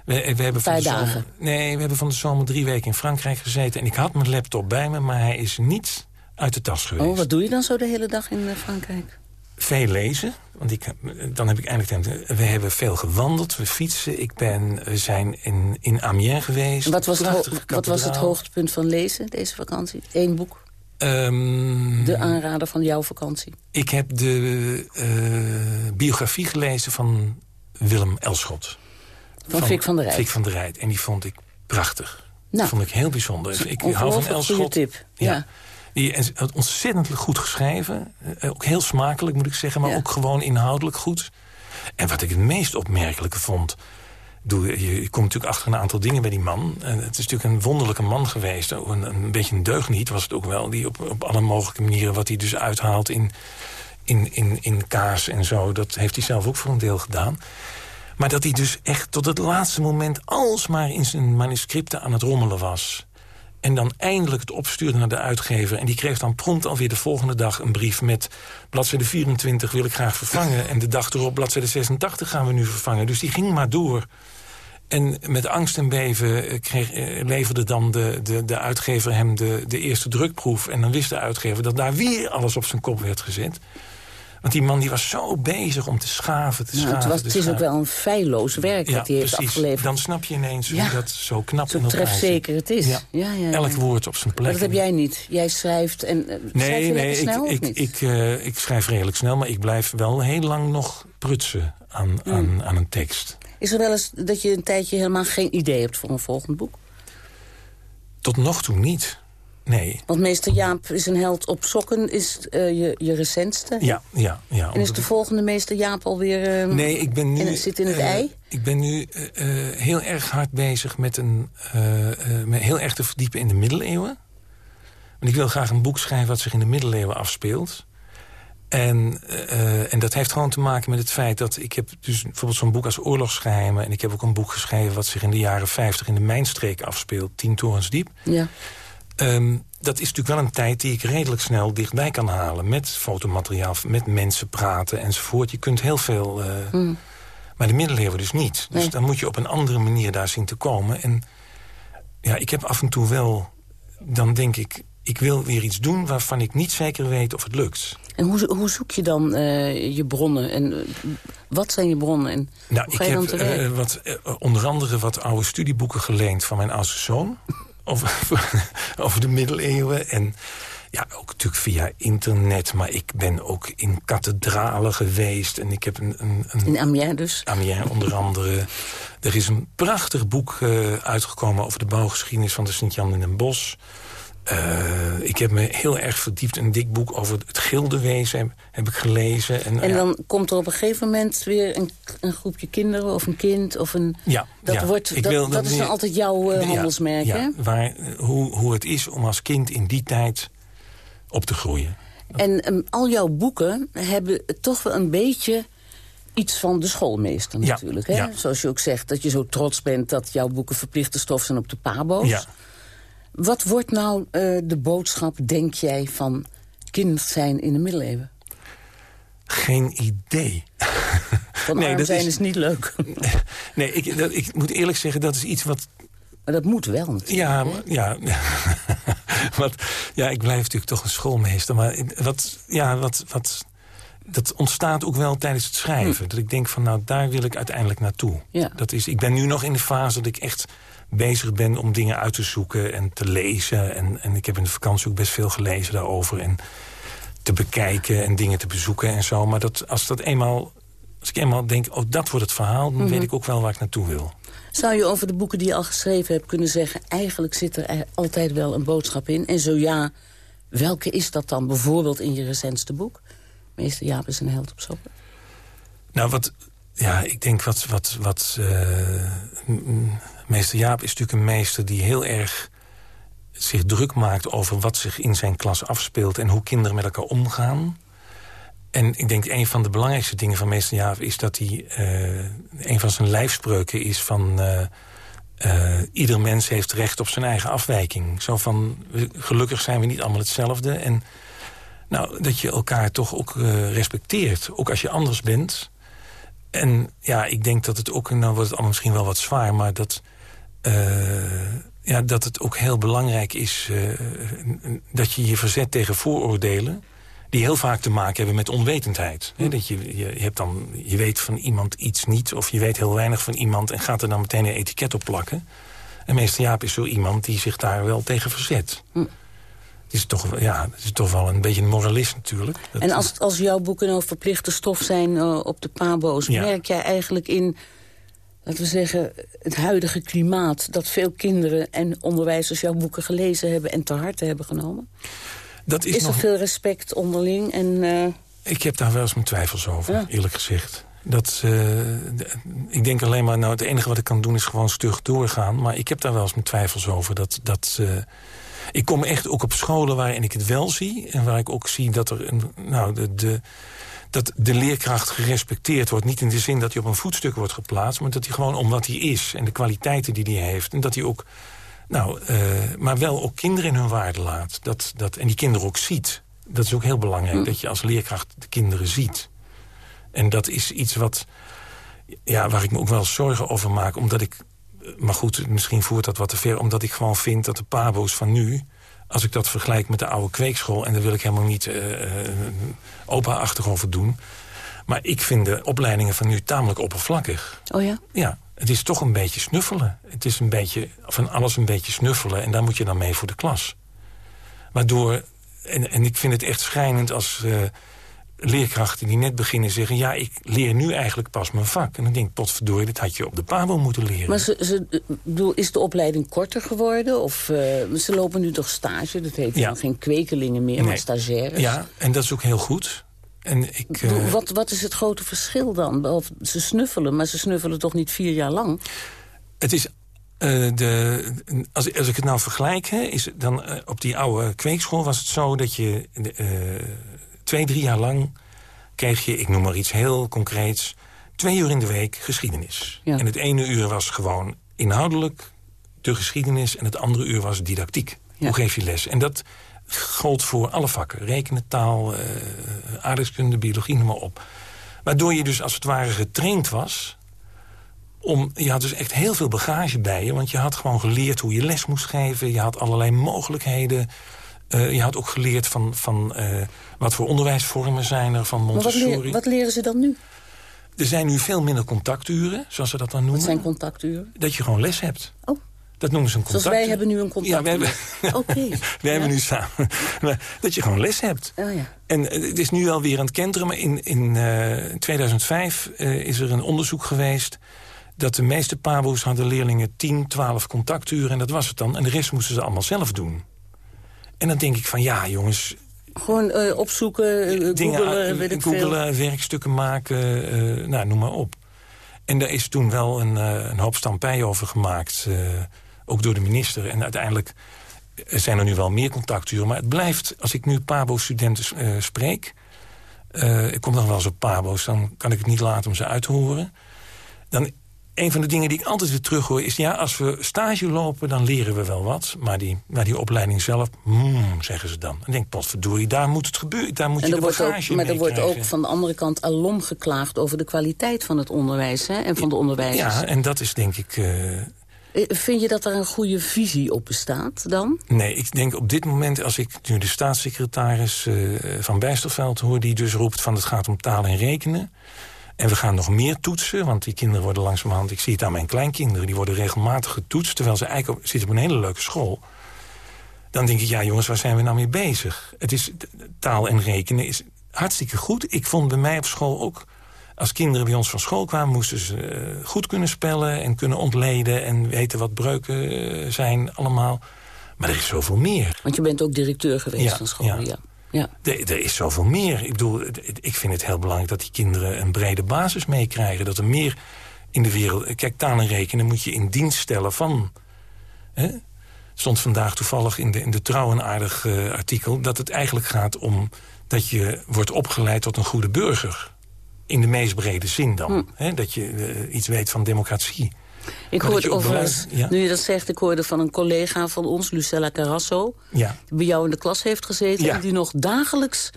Speaker 12: we, we, hebben van
Speaker 11: dagen?
Speaker 12: Zomer, nee, we hebben van de zomer drie weken in Frankrijk gezeten. En ik had mijn laptop bij me, maar hij is niet uit de tas geweest.
Speaker 11: Oh, wat doe je dan zo de hele dag in Frankrijk?
Speaker 12: Veel lezen, want ik, dan heb ik eindelijk... We hebben veel gewandeld, we fietsen. Ik ben, we zijn in, in Amiens geweest.
Speaker 11: En wat was, het, wat was het hoogtepunt van lezen deze vakantie? Eén boek?
Speaker 12: Um,
Speaker 11: de aanrader van jouw vakantie?
Speaker 12: Ik heb de uh, biografie gelezen van Willem Elschot.
Speaker 11: Van, van Fik van der Rijt?
Speaker 12: Fik van der Rijt. En die vond ik prachtig.
Speaker 11: Nou,
Speaker 12: dat vond ik heel bijzonder. Ik hou van Elschot.
Speaker 11: tip.
Speaker 12: ja.
Speaker 11: ja.
Speaker 12: Die ontzettend goed geschreven. Ook heel smakelijk, moet ik zeggen. Maar
Speaker 11: ja.
Speaker 12: ook gewoon inhoudelijk goed. En wat ik het meest opmerkelijke vond... Je, je komt natuurlijk achter een aantal dingen bij die man. En het is natuurlijk een wonderlijke man geweest. Een, een beetje een deugniet was het ook wel. Die op, op alle mogelijke manieren wat hij dus uithaalt in, in, in, in kaas en zo. Dat heeft hij zelf ook voor een deel gedaan. Maar dat hij dus echt tot het laatste moment... alsmaar in zijn manuscripten aan het rommelen was En dan eindelijk het opstuurde naar de uitgever. En die kreeg dan prompt alweer de volgende dag een brief met... bladzijde 24 wil ik graag vervangen. En de dag erop bladzijde 86 gaan we nu vervangen. Dus die ging maar door. En met angst en beven eh, kreeg, eh, leverde dan de, de, de uitgever hem de, de eerste drukproef. En dan wist de uitgever dat daar weer alles op zijn kop werd gezet. Want die man die was zo bezig om te schaven, te
Speaker 11: Nou,
Speaker 12: schaven.
Speaker 11: het, was, het is ook wel een feilloos werk
Speaker 12: Ja,
Speaker 11: dat hij heeft
Speaker 12: precies.
Speaker 11: afgeleverd.
Speaker 12: Dan snap je ineens
Speaker 11: Ja.
Speaker 12: hoe dat zo knap
Speaker 11: Zo
Speaker 12: in elkaar
Speaker 11: trefzeker het is.
Speaker 12: Ja.
Speaker 11: Ja.
Speaker 12: Elk woord op zijn plek.
Speaker 11: Maar dat heb jij niet. Jij schrijft en... schrijf
Speaker 12: Nee,
Speaker 11: je
Speaker 12: nee, ik,
Speaker 11: snel, of
Speaker 12: ik,
Speaker 11: niet?
Speaker 12: ik, eh, ik schrijf redelijk snel, maar ik blijf wel heel lang nog prutsen aan,
Speaker 11: Mm.
Speaker 12: aan, aan een tekst.
Speaker 11: Is er wel eens dat je een tijdje helemaal geen idee hebt voor een volgend boek?
Speaker 12: Tot nog toe niet. Nee.
Speaker 11: Want meester Jaap is een held op sokken, is eh, je, je recentste.
Speaker 12: Ja, ja, ja.
Speaker 11: En is de volgende meester Jaap alweer... eh,
Speaker 12: Nee, ik ben nu...
Speaker 11: in- zit in het
Speaker 12: eh,
Speaker 11: ei?
Speaker 12: Ik ben nu eh, heel erg hard bezig met, een, met heel erg te verdiepen in de middeleeuwen. Want ik wil graag een boek schrijven wat zich in de middeleeuwen afspeelt. En, en dat heeft gewoon te maken met het feit dat ik heb dus bijvoorbeeld zo'n boek als Oorlogsgeheimen... en ik heb ook een boek geschreven wat zich in de jaren 50 in de Mijnstreek afspeelt, Tien Torens Diep.
Speaker 11: Ja.
Speaker 12: Ehm, dat is natuurlijk wel een tijd die ik redelijk snel dichtbij kan halen. Met fotomateriaal, met mensen praten enzovoort. Je kunt heel veel... eh,
Speaker 11: Mm.
Speaker 12: Maar de middeleeuwen dus niet. Dus
Speaker 11: Nee.
Speaker 12: dan moet je op een andere manier daar zien te komen. En ja, ik heb af en toe wel... Dan denk ik, ik wil weer iets doen waarvan ik niet zeker weet of het lukt.
Speaker 11: En hoe, hoe zoek je dan eh, je bronnen? En eh, wat zijn je bronnen? En
Speaker 12: Nou, ik heb wat, onder andere wat oude studieboeken geleend van mijn oudste zoon. Over, over de middeleeuwen. En ja, ook natuurlijk via internet. Maar ik ben ook in kathedralen geweest. En ik heb een... een, een
Speaker 11: In Amiens dus?
Speaker 12: Amiens onder andere. Er is een prachtig boek eh, uitgekomen over de bouwgeschiedenis van de Sint-Jan in den Bosch. Eh, ik heb me heel erg verdiept in een dik boek over het gildewezen heb, heb ik gelezen. En,
Speaker 11: En
Speaker 12: ja,
Speaker 11: dan komt er op een gegeven moment weer een, een groepje kinderen of een kind of een...
Speaker 12: Ja,
Speaker 11: dat,
Speaker 12: ja.
Speaker 11: wordt, dat,
Speaker 12: wil
Speaker 11: dat is dan altijd jouw eh, handelsmerk,
Speaker 12: ja,
Speaker 11: hè?
Speaker 12: Waar, eh, hoe, hoe het is om als kind in die tijd op te groeien.
Speaker 11: En ehm, al jouw boeken hebben toch wel een beetje iets van de schoolmeester natuurlijk. Hè? Zoals je ook zegt, dat je zo trots bent dat jouw boeken verplichte stof zijn op de pabo's. Wat wordt nou eh, de boodschap, denk jij, van kind zijn in de middeleeuwen?
Speaker 12: Geen idee.
Speaker 11: Van
Speaker 12: Nee, dat
Speaker 11: zijn
Speaker 12: is-
Speaker 11: is... niet leuk.
Speaker 12: Nee, ik, dat, ik moet eerlijk zeggen, dat is iets wat...
Speaker 11: Maar dat moet wel natuurlijk.
Speaker 12: Ja, maar- ja, wat, ja, ik blijf natuurlijk toch een schoolmeester. Maar wat, ja, wat, wat, dat ontstaat ook wel tijdens het schrijven. Dat ik denk van, nou, daar wil ik uiteindelijk naartoe.
Speaker 11: Hm. Ja.
Speaker 12: Dat is, ik ben nu nog in de fase dat ik echt bezig ben om dingen uit te zoeken en te lezen. En, en ik heb in de vakantie ook best veel gelezen daarover. En te bekijken en dingen te bezoeken en zo. Maar dat, als, dat eenmaal, als ik eenmaal denk, oh, dat wordt het verhaal... dan
Speaker 11: Mhm.
Speaker 12: weet ik ook wel waar ik naartoe wil.
Speaker 11: Zou je over de boeken die je al geschreven hebt kunnen zeggen... eigenlijk zit er altijd wel een boodschap in? En zo ja, welke is dat dan bijvoorbeeld in je recentste boek? Meester Jaap is een held op sokken.
Speaker 12: Nou, wat, ja, ik denk wat, wat, wat eh, meester Jaap is natuurlijk een meester die heel erg zich druk maakt over wat zich in zijn klas afspeelt en hoe kinderen met elkaar omgaan. En ik denk een van de belangrijkste dingen van meester Jaap is dat hij eh, een van zijn lijfspreuken is van eh, eh, ieder mens heeft recht op zijn eigen afwijking. Zo van gelukkig zijn we niet allemaal hetzelfde en nou, dat je elkaar toch ook respecteert. Ook als je anders bent. En ja, ik denk dat het ook... Nou wordt het allemaal misschien wel wat zwaar... maar dat, ja, dat het ook heel belangrijk is... eh, dat je je verzet tegen vooroordelen... die heel vaak te maken hebben met onwetendheid. Dat je, je, hebt dan, je weet van iemand iets niet... of je weet heel weinig van iemand... en gaat er dan meteen een etiket op plakken. En meester Jaap is zo iemand die zich daar wel tegen verzet. Het is toch, wel- ja, het is toch wel een beetje een moralist natuurlijk. Dat-
Speaker 11: En als, als jouw boeken nou verplichte stof zijn eh, op de pabo's...
Speaker 12: Ja.
Speaker 11: merk jij eigenlijk in, laten we zeggen, het huidige klimaat... dat veel kinderen en onderwijzers jouw boeken gelezen hebben... en ter harte hebben genomen?
Speaker 12: dat is,
Speaker 11: Is, er veel respect onderling? En, eh,
Speaker 12: Ik heb daar wel eens mijn twijfels over,
Speaker 11: Ja.
Speaker 12: eerlijk gezegd. Dat, eh, ik denk alleen maar, nou, het enige wat ik kan doen is gewoon stug doorgaan. Maar ik heb daar wel eens mijn twijfels over. Dat, dat, eh, ik kom echt ook op scholen waarin ik het wel zie. En waar ik ook zie dat er een, nou, de, de, dat de leerkracht gerespecteerd wordt. Niet in de zin dat hij op een voetstuk wordt geplaatst. Maar dat hij gewoon om wat hij is. En de kwaliteiten die hij heeft. En dat hij ook Nou, uh, maar wel ook kinderen in hun waarde laat. Dat, dat, en die kinderen ook ziet. Dat is ook heel belangrijk, dat je als leerkracht de kinderen ziet. En dat is iets wat, ja, waar ik me ook wel zorgen over maak. Omdat ik, maar goed, misschien voert dat wat te ver... omdat ik gewoon vind dat de pabo's van nu... als ik dat vergelijk met de oude kweekschool... en daar wil ik helemaal niet uh, opa-achtig over doen... maar ik vind de opleidingen van nu tamelijk oppervlakkig.
Speaker 11: Oh ja?
Speaker 12: Ja, het is toch een beetje snuffelen. Het is een beetje, van alles een beetje snuffelen... en daar moet je dan mee voor de klas. Waardoor, en, en ik vind het echt schrijnend als uh, leerkrachten die net beginnen zeggen... ja, ik leer nu eigenlijk pas mijn vak. En dan denk ik, potverdorie, dit had je op de pabo moeten leren.
Speaker 11: Maar ze, ze, bedoel, is de opleiding korter geworden? Of uh, ze lopen nu toch stage? Dat heet ja. geen kwekelingen meer, nee. maar stagiaires.
Speaker 12: Ja, en dat is ook heel goed. En ik, uh...
Speaker 11: wat, wat is het grote verschil dan? Of ze snuffelen, maar ze snuffelen toch niet vier jaar lang?
Speaker 12: Het is... Uh, de, als, als ik het nou vergelijk, hè, is dan, uh, op die oude kweekschool was het zo dat je twee, drie jaar lang kreeg je, ik noem maar iets heel concreets... twee uur in de week geschiedenis. Ja. En het ene uur was gewoon inhoudelijk de geschiedenis... en het andere uur was didactiek. Ja. Hoe geef je les? En dat gold voor alle vakken. Rekenen, taal, uh, aardrijkskunde, biologie, noem maar op. Waardoor je dus als het ware getraind was... Om, je had dus echt heel veel bagage bij je. Want je had gewoon geleerd hoe je les moest geven. Je had allerlei mogelijkheden. Uh, je had ook geleerd van, van uh, wat voor onderwijsvormen zijn er, van Montessori.
Speaker 11: Wat, leer, wat leren ze dan nu?
Speaker 12: Er zijn nu veel minder contacturen, zoals ze dat dan noemen.
Speaker 11: Wat zijn contacturen?
Speaker 12: Dat je gewoon les hebt.
Speaker 11: Oh.
Speaker 12: Dat noemen ze een contact.
Speaker 11: Zoals wij hebben nu een contact.
Speaker 12: Ja, we hebben,
Speaker 11: okay.
Speaker 12: we ja. hebben nu samen. dat je gewoon les hebt.
Speaker 11: Oh, ja.
Speaker 12: En het is nu alweer aan het kenteren. Maar in, in uh, 2005 uh, is er een onderzoek geweest... dat de meeste pabo's hadden leerlingen 10, 12 contacturen. En dat was het dan. En de rest moesten ze allemaal zelf doen. En dan denk ik van, ja jongens...
Speaker 11: Gewoon uh, opzoeken, uh,
Speaker 12: dingen,
Speaker 11: googelen, weet ik
Speaker 12: googelen,
Speaker 11: veel.
Speaker 12: werkstukken maken, nou, noem maar op. En daar is toen wel een, een hoop stampij over gemaakt ook door de minister. En uiteindelijk zijn er nu wel meer contacturen. Maar het blijft, als ik nu PABO-studenten spreek... Ik kom dan wel eens op PABO's, dan kan ik het niet laten om ze uit te horen. Dan, een van de dingen die ik altijd weer terughoor is... ja, als we stage lopen, dan leren we wel wat. Maar die, maar die opleiding zelf, hmm, zeggen ze dan. En denk, potverdorie, daar moet het gebeuren. Daar moet
Speaker 11: en
Speaker 12: je de
Speaker 11: wordt
Speaker 12: bagage
Speaker 11: ook, Maar er wordt ook van de andere kant alom geklaagd... over de kwaliteit van het onderwijs hè, en van de onderwijzers.
Speaker 12: Ja, en dat is denk ik... Uh,
Speaker 11: Vind je dat er een goede visie op bestaat dan?
Speaker 12: Nee, ik denk op dit moment, als ik nu de staatssecretaris uh, van Bijsterveld hoor... die dus roept van het gaat om taal en rekenen... en we gaan nog meer toetsen, want die kinderen worden langzamerhand... ik zie het aan mijn kleinkinderen, die worden regelmatig getoetst... terwijl ze eigenlijk op, zitten op een hele leuke school... dan denk ik, ja jongens, waar zijn we nou mee bezig? Het is, taal en rekenen is hartstikke goed. Ik vond bij mij op school ook als kinderen bij ons van school kwamen... moesten ze uh, goed kunnen spellen en kunnen ontleden... en weten wat breuken uh, zijn allemaal. Maar er is zoveel meer.
Speaker 11: Want je bent ook directeur geweest
Speaker 12: ja,
Speaker 11: van school,
Speaker 12: ja.
Speaker 11: ja. Ja.
Speaker 12: Er, er is zoveel meer. Ik, bedoel, ik vind het heel belangrijk dat die kinderen een brede basis meekrijgen. Dat er meer in de wereld... Kijk, taal en rekenen moet je in dienst stellen van... Hè? stond vandaag toevallig in de, in de Trouw een aardig uh, artikel... dat het eigenlijk gaat om dat je wordt opgeleid tot een goede burger in de meest brede zin dan. Hm. Hè, dat je uh, iets weet van democratie.
Speaker 11: Ik hoorde overigens, ja? nu je dat zegt, ik hoorde van een collega van ons, Lucella Carrasso...
Speaker 12: Ja.
Speaker 11: die bij jou in de klas heeft gezeten...
Speaker 12: Ja.
Speaker 11: en die nog dagelijks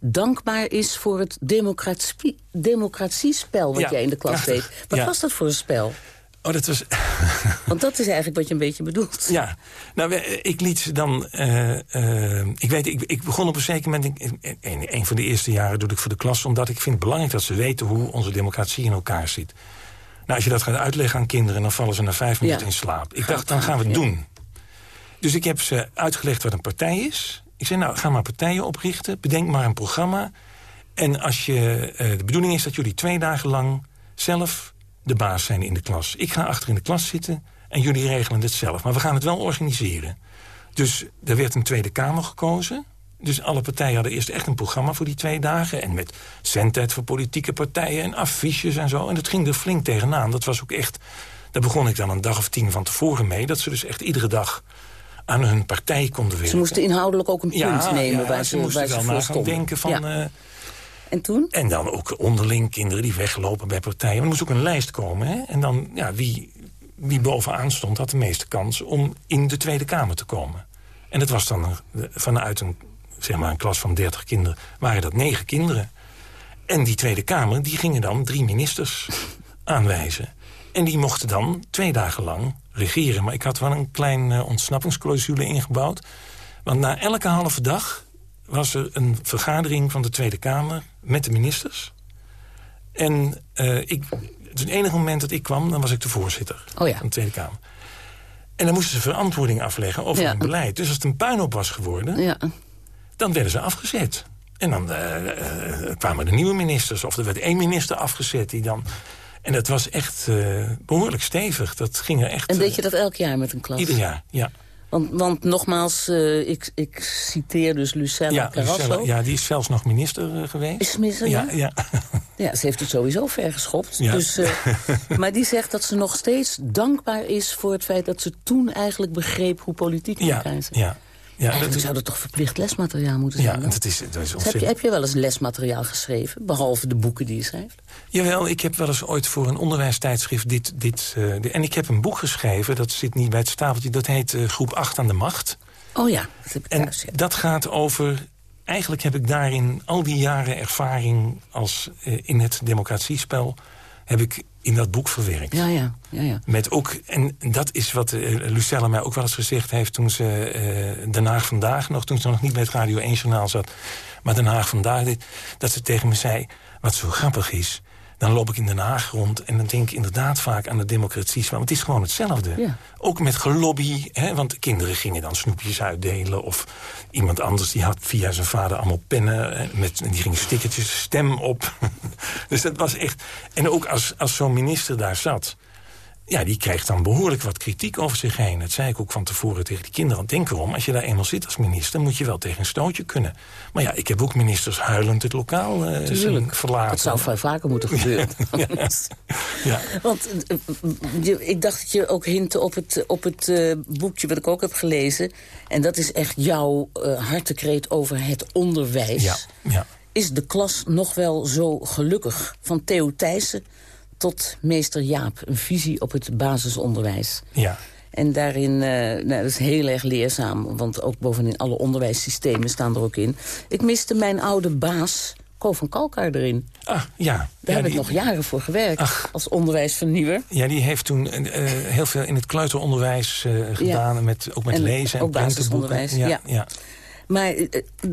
Speaker 11: dankbaar is voor het democratie, democratiespel... wat jij in de klas deed. Wat was dat voor een spel?
Speaker 12: Oh, dat was...
Speaker 11: Want dat is eigenlijk wat je een beetje bedoelt.
Speaker 12: Ja, nou, ik liet ze dan... eh, eh, ik weet, ik, ik begon op een zeker moment... In een van de eerste jaren doe ik voor de klas... omdat ik vind het belangrijk dat ze weten hoe onze democratie in elkaar zit. Nou, als je dat gaat uitleggen aan kinderen... dan vallen ze na vijf minuten in slaap. Ik dacht, dan gaan we het doen. Dus ik heb ze uitgelegd wat een partij is. Ik zei, nou, ga maar partijen oprichten. Bedenk maar een programma. En als je, eh, de bedoeling is dat jullie twee dagen lang zelf de baas zijn in de klas. Ik ga achter in de klas zitten en jullie regelen het zelf. Maar we gaan het wel organiseren. Dus er werd een Tweede Kamer gekozen. Dus alle partijen hadden eerst echt een programma voor die twee dagen. En met zendtijd voor politieke partijen en affiches en zo. En dat ging er flink tegenaan. Dat was ook echt... Daar begon ik dan een dag of tien van tevoren mee. Dat ze dus echt iedere dag aan hun partij konden werken.
Speaker 11: Ze moesten inhoudelijk ook een punt
Speaker 12: ja,
Speaker 11: nemen
Speaker 12: ja,
Speaker 11: waar
Speaker 12: ze
Speaker 11: ze,
Speaker 12: moesten
Speaker 11: waar ze
Speaker 12: wel gaan denken van...
Speaker 11: Ja.
Speaker 12: eh,
Speaker 11: En toen?
Speaker 12: en dan ook onderling kinderen die weglopen bij partijen. Maar er moest ook een lijst komen. Hè? En dan, ja, wie, wie bovenaan stond, had de meeste kans om in de Tweede Kamer te komen. En het was dan vanuit een, zeg maar een klas van 30 kinderen, waren dat negen kinderen. En die Tweede Kamer, die gingen dan drie ministers aanwijzen. En die mochten dan twee dagen lang regeren. Maar ik had wel een klein uh, ontsnappingsclausule ingebouwd. Want na elke halve dag was er een vergadering van de Tweede Kamer met de ministers. En uh, ik, het enige moment dat ik kwam, dan was ik de voorzitter
Speaker 11: oh ja.
Speaker 12: van de Tweede Kamer. En dan moesten ze verantwoording afleggen over hun beleid. Dus als het een puinhoop was geworden,
Speaker 11: ja.
Speaker 12: Dan werden ze afgezet. En dan uh, kwamen de nieuwe ministers. Of er werd één minister afgezet die dan... En dat was echt uh, behoorlijk stevig. Dat ging er echt...
Speaker 11: En deed je dat elk jaar met een klas?
Speaker 12: Ieder jaar, ja.
Speaker 11: Want, want nogmaals, ik, ik citeer dus Lucella
Speaker 12: ja. Lucella, ja, die is zelfs nog minister geweest.
Speaker 11: Is minister,
Speaker 12: ja?
Speaker 11: Ja,
Speaker 12: ja.
Speaker 11: ja. ze heeft het sowieso ver geschopt.
Speaker 12: Ja.
Speaker 11: Dus, maar die zegt dat ze nog steeds dankbaar is voor het feit... dat ze toen eigenlijk begreep hoe politiek elkaar zit.
Speaker 12: Ja, ja,
Speaker 11: Eigenlijk
Speaker 12: dat
Speaker 11: zou dat toch verplicht lesmateriaal moeten zijn?
Speaker 12: Ja, dat is, dat is ontzettend...
Speaker 11: heb, je, heb je wel eens lesmateriaal geschreven? Behalve de boeken die je schrijft?
Speaker 12: Jawel, ik heb wel eens ooit voor een onderwijstijdschrift dit... dit uh, de, en ik heb een boek geschreven, dat zit niet bij het stapeltje... dat heet uh, Groep 8 aan de Macht.
Speaker 11: Oh ja, dat heb ik
Speaker 12: En
Speaker 11: thuis, ja.
Speaker 12: dat gaat over... Eigenlijk heb ik daarin al die jaren ervaring als uh, in het democratiespel... heb ik in dat boek verwerkt.
Speaker 11: Ja, ja, ja, ja.
Speaker 12: Met ook, en dat is wat uh, Lucella mij ook wel eens gezegd heeft... toen ze uh, Den Haag Vandaag nog, toen ze nog niet bij het Radio 1-journaal zat... maar Den Haag Vandaag dat ze tegen me zei... wat zo grappig is, dan loop ik in Den Haag rond... en dan denk ik inderdaad vaak aan de democratie. Want het is gewoon hetzelfde.
Speaker 11: Ja.
Speaker 12: Ook met gelobby, hè, want kinderen gingen dan snoepjes uitdelen... of iemand anders die had via zijn vader allemaal pennen... Met, en die ging stickertjes stem op. dus dat was echt... En ook als, als zo'n minister daar zat... Ja, die kreeg dan behoorlijk wat kritiek over zich heen. Dat zei ik ook van tevoren tegen die kinderen. Denk erom, als je daar eenmaal zit als minister... moet je wel tegen een stootje kunnen. Maar ja, ik heb ook ministers huilend het lokaal uh, zien verlaten.
Speaker 11: Dat zou veel vaker moeten gebeuren.
Speaker 12: ja. ja.
Speaker 11: Want uh, ik dacht dat je ook hintte op het, op het uh, boekje wat ik ook heb gelezen. En dat is echt jouw hartekreet over het onderwijs.
Speaker 12: Ja, ja.
Speaker 11: Is de klas nog wel zo gelukkig? Van Theo Thijssen tot meester Jaap. Een visie op het basisonderwijs.
Speaker 12: Ja.
Speaker 11: En daarin, uh, nou, dat is heel erg leerzaam. Want ook bovenin alle onderwijssystemen staan er ook in. Ik miste mijn oude baas, Ko van Kalkar, erin.
Speaker 12: Ah, ja.
Speaker 11: Daar
Speaker 12: ja,
Speaker 11: heb
Speaker 12: die...
Speaker 11: ik nog jaren voor gewerkt.
Speaker 12: Ach.
Speaker 11: Als onderwijsvernieuwer.
Speaker 12: Ja, die heeft toen uh, heel veel in het kleuteronderwijs uh, gedaan.
Speaker 11: Ja.
Speaker 12: Met, ook met
Speaker 11: en
Speaker 12: lezen en
Speaker 11: basisonderwijs.
Speaker 12: Ja,
Speaker 11: ja.
Speaker 12: ja.
Speaker 11: Maar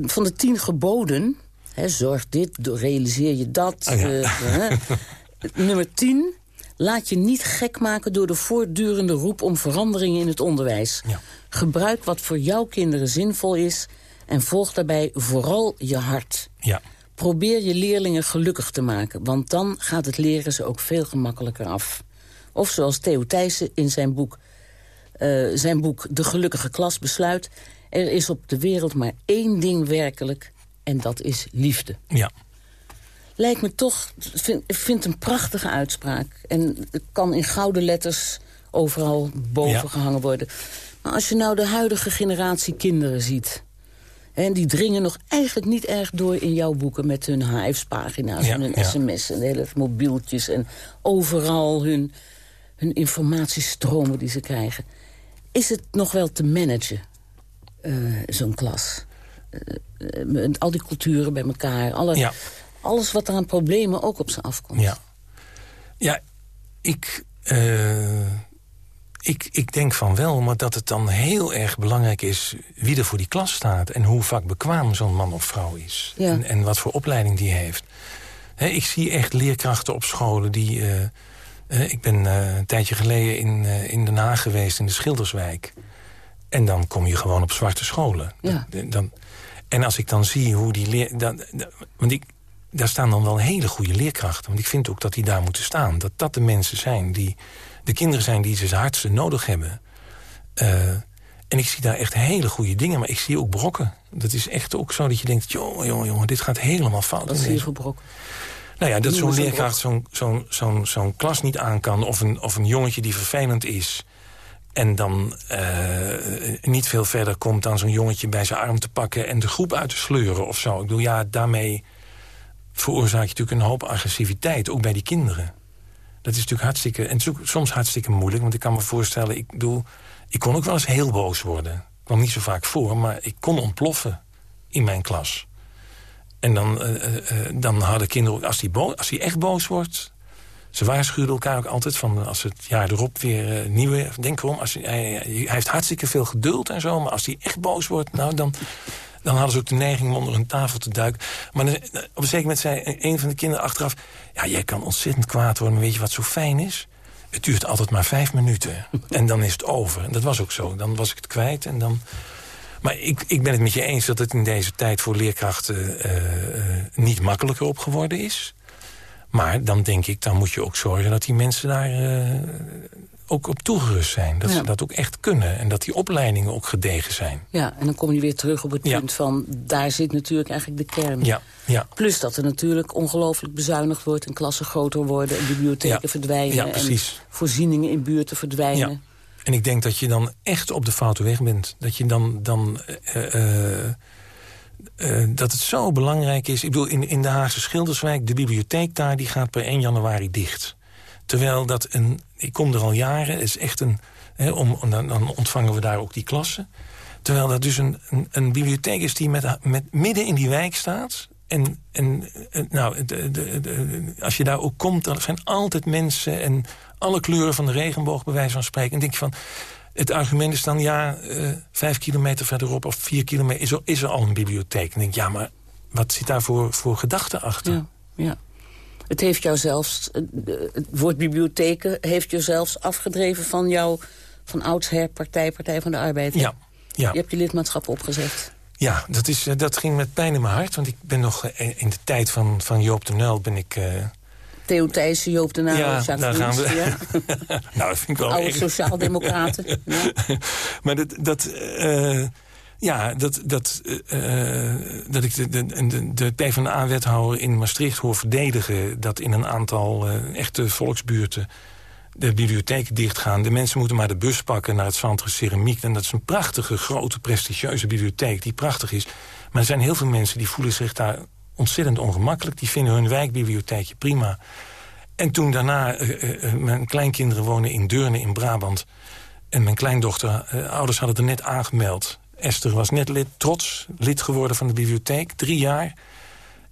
Speaker 11: van de tien geboden... Hè, zorg dit, realiseer je dat...
Speaker 12: Oh, ja.
Speaker 11: Nummer 10. Laat je niet gek maken door de voortdurende roep om veranderingen in het onderwijs.
Speaker 12: Ja.
Speaker 11: Gebruik wat voor jouw kinderen zinvol is en volg daarbij vooral je hart.
Speaker 12: Ja.
Speaker 11: Probeer je leerlingen gelukkig te maken, want dan gaat het leren ze ook veel gemakkelijker af. Of zoals Theo Thijssen in zijn boek, uh, zijn boek De Gelukkige Klas besluit... er is op de wereld maar één ding werkelijk en dat is liefde.
Speaker 12: Ja
Speaker 11: lijkt me toch, vind, vind een prachtige uitspraak. En het kan in gouden letters overal boven ja. gehangen worden. Maar als je nou de huidige generatie kinderen ziet... en die dringen nog eigenlijk niet erg door in jouw boeken... met hun HF's-pagina's
Speaker 12: ja,
Speaker 11: en hun
Speaker 12: ja.
Speaker 11: sms en hele mobieltjes... en overal hun, hun informatiestromen die ze krijgen. Is het nog wel te managen, uh, zo'n klas? Uh, al die culturen bij elkaar, alle...
Speaker 12: Ja
Speaker 11: alles wat er aan problemen ook op ze afkomt.
Speaker 12: Ja, ja ik, uh, ik, ik denk van wel, maar dat het dan heel erg belangrijk is... wie er voor die klas staat en hoe vakbekwaam zo'n man of vrouw is.
Speaker 11: Ja.
Speaker 12: En, en wat voor opleiding die heeft. He, ik zie echt leerkrachten op scholen die... Uh, uh, ik ben een tijdje geleden in, in Den Haag geweest, in de Schilderswijk. En dan kom je gewoon op zwarte scholen.
Speaker 11: Ja.
Speaker 12: Dan, dan, en als ik dan zie hoe die leer... Dan, dan, want ik, daar staan dan wel hele goede leerkrachten. Want ik vind ook dat die daar moeten staan. Dat dat de mensen zijn die... de kinderen zijn die ze het hardste nodig hebben. Uh, en ik zie daar echt hele goede dingen. Maar ik zie ook brokken. Dat is echt ook zo dat je denkt... jongen, jongen, jongen, dit gaat helemaal fout.
Speaker 11: Wat zie je voor brokken?
Speaker 12: Nou ja, dat zo'n leerkracht zo'n zo'n zo'n zo'n klas niet aan kan... Of een, of een jongetje die vervelend is... en dan uh, niet veel verder komt dan zo'n jongetje bij zijn arm te pakken... en de groep uit te sleuren of zo. Ik bedoel, ja, daarmee veroorzaak je natuurlijk een hoop agressiviteit, ook bij die kinderen. Dat is natuurlijk hartstikke... En soms hartstikke moeilijk, want ik kan me voorstellen... Ik, bedoel, ik kon ook wel eens heel boos worden. Ik kwam niet zo vaak voor, maar ik kon ontploffen in mijn klas. En dan, uh, dan hadden kinderen, als die, als die echt boos wordt... Ze waarschuwden elkaar ook altijd van als het jaar erop weer uh, nieuwe... Denk erom, als hij, hij, heeft hartstikke veel geduld en zo... maar als hij echt boos wordt, nou dan, dan hadden ze ook de neiging om onder een tafel te duiken. Maar op een zeker moment zei een van de kinderen achteraf... ja, jij kan ontzettend kwaad worden, maar weet je wat zo fijn is? Het duurt altijd maar vijf minuten en dan is het over. En dat was ook zo. Dan was ik het kwijt en dan... Maar ik, ik ben het met je eens dat het in deze tijd voor leerkrachten uh, uh, niet makkelijker op geworden is. Maar dan denk ik, dan moet je ook zorgen dat die mensen daar uh, ook op toegerust zijn. Dat ze dat ook echt kunnen. En dat die opleidingen ook gedegen zijn.
Speaker 11: Ja, en dan kom je weer terug op het punt van... daar zit natuurlijk eigenlijk de kern.
Speaker 12: Ja, ja.
Speaker 11: Plus dat er natuurlijk ongelooflijk bezuinigd wordt... en klassen groter worden en bibliotheken verdwijnen...
Speaker 12: Ja, precies.
Speaker 11: en voorzieningen in buurten verdwijnen.
Speaker 12: Ja. En ik denk dat je dan echt op de foute weg bent. Dat je dan... dan uh, uh, uh, dat het zo belangrijk is. Ik bedoel, in, in de Haagse Schilderswijk, de bibliotheek daar... die gaat per 1 januari dicht. Terwijl dat een... Ik kom er al jaren, is echt een... Om, dan, dan, ontvangen we daar ook die klassen. Terwijl dat dus een, een, bibliotheek is die met, met midden in die wijk staat... En, en nou, de, de, als je daar ook komt, dan zijn altijd mensen... en alle kleuren van de regenboog, bij wijze van spreken. En denk je van, het argument is dan, ja, uh, vijf kilometer verderop of vier kilometer... Is er, is er al een bibliotheek. En denk ja, maar wat zit daar voor, voor gedachten achter?
Speaker 11: Ja. Het heeft jou zelfs, het woord bibliotheken heeft je zelfs afgedreven van jouw van oudsher partij, Partij van de Arbeid.
Speaker 12: Ja, ja.
Speaker 11: Je hebt je lidmaatschap opgezegd.
Speaker 12: Ja, dat, is, dat ging met pijn in mijn hart. Want ik ben nog in de tijd van, van Joop de Nel ben ik... Uh...
Speaker 11: Theo Thijssen, Joop de Nel,
Speaker 12: ja,
Speaker 11: daar
Speaker 12: gaan we.
Speaker 11: Ja.
Speaker 12: nou, dat vind ik wel
Speaker 11: Oude sociaaldemocraten. ja.
Speaker 12: maar dat... dat uh, ja, dat, dat, uh, dat ik de, de, de, de PvdA-wethouder in Maastricht hoor verdedigen... dat in een aantal uh, echte volksbuurten de bibliotheken dichtgaan. De mensen moeten maar de bus pakken naar het Centre Ceramiek. En dat is een prachtige, grote, prestigieuze bibliotheek die prachtig is. Maar er zijn heel veel mensen die voelen zich daar ontzettend ongemakkelijk. Die vinden hun wijkbibliotheekje prima. En toen daarna, mijn kleinkinderen wonen in Deurne in Brabant... en mijn kleindochter, ouders hadden er net aangemeld... Esther was net lid, trots lid geworden van de bibliotheek, drie jaar.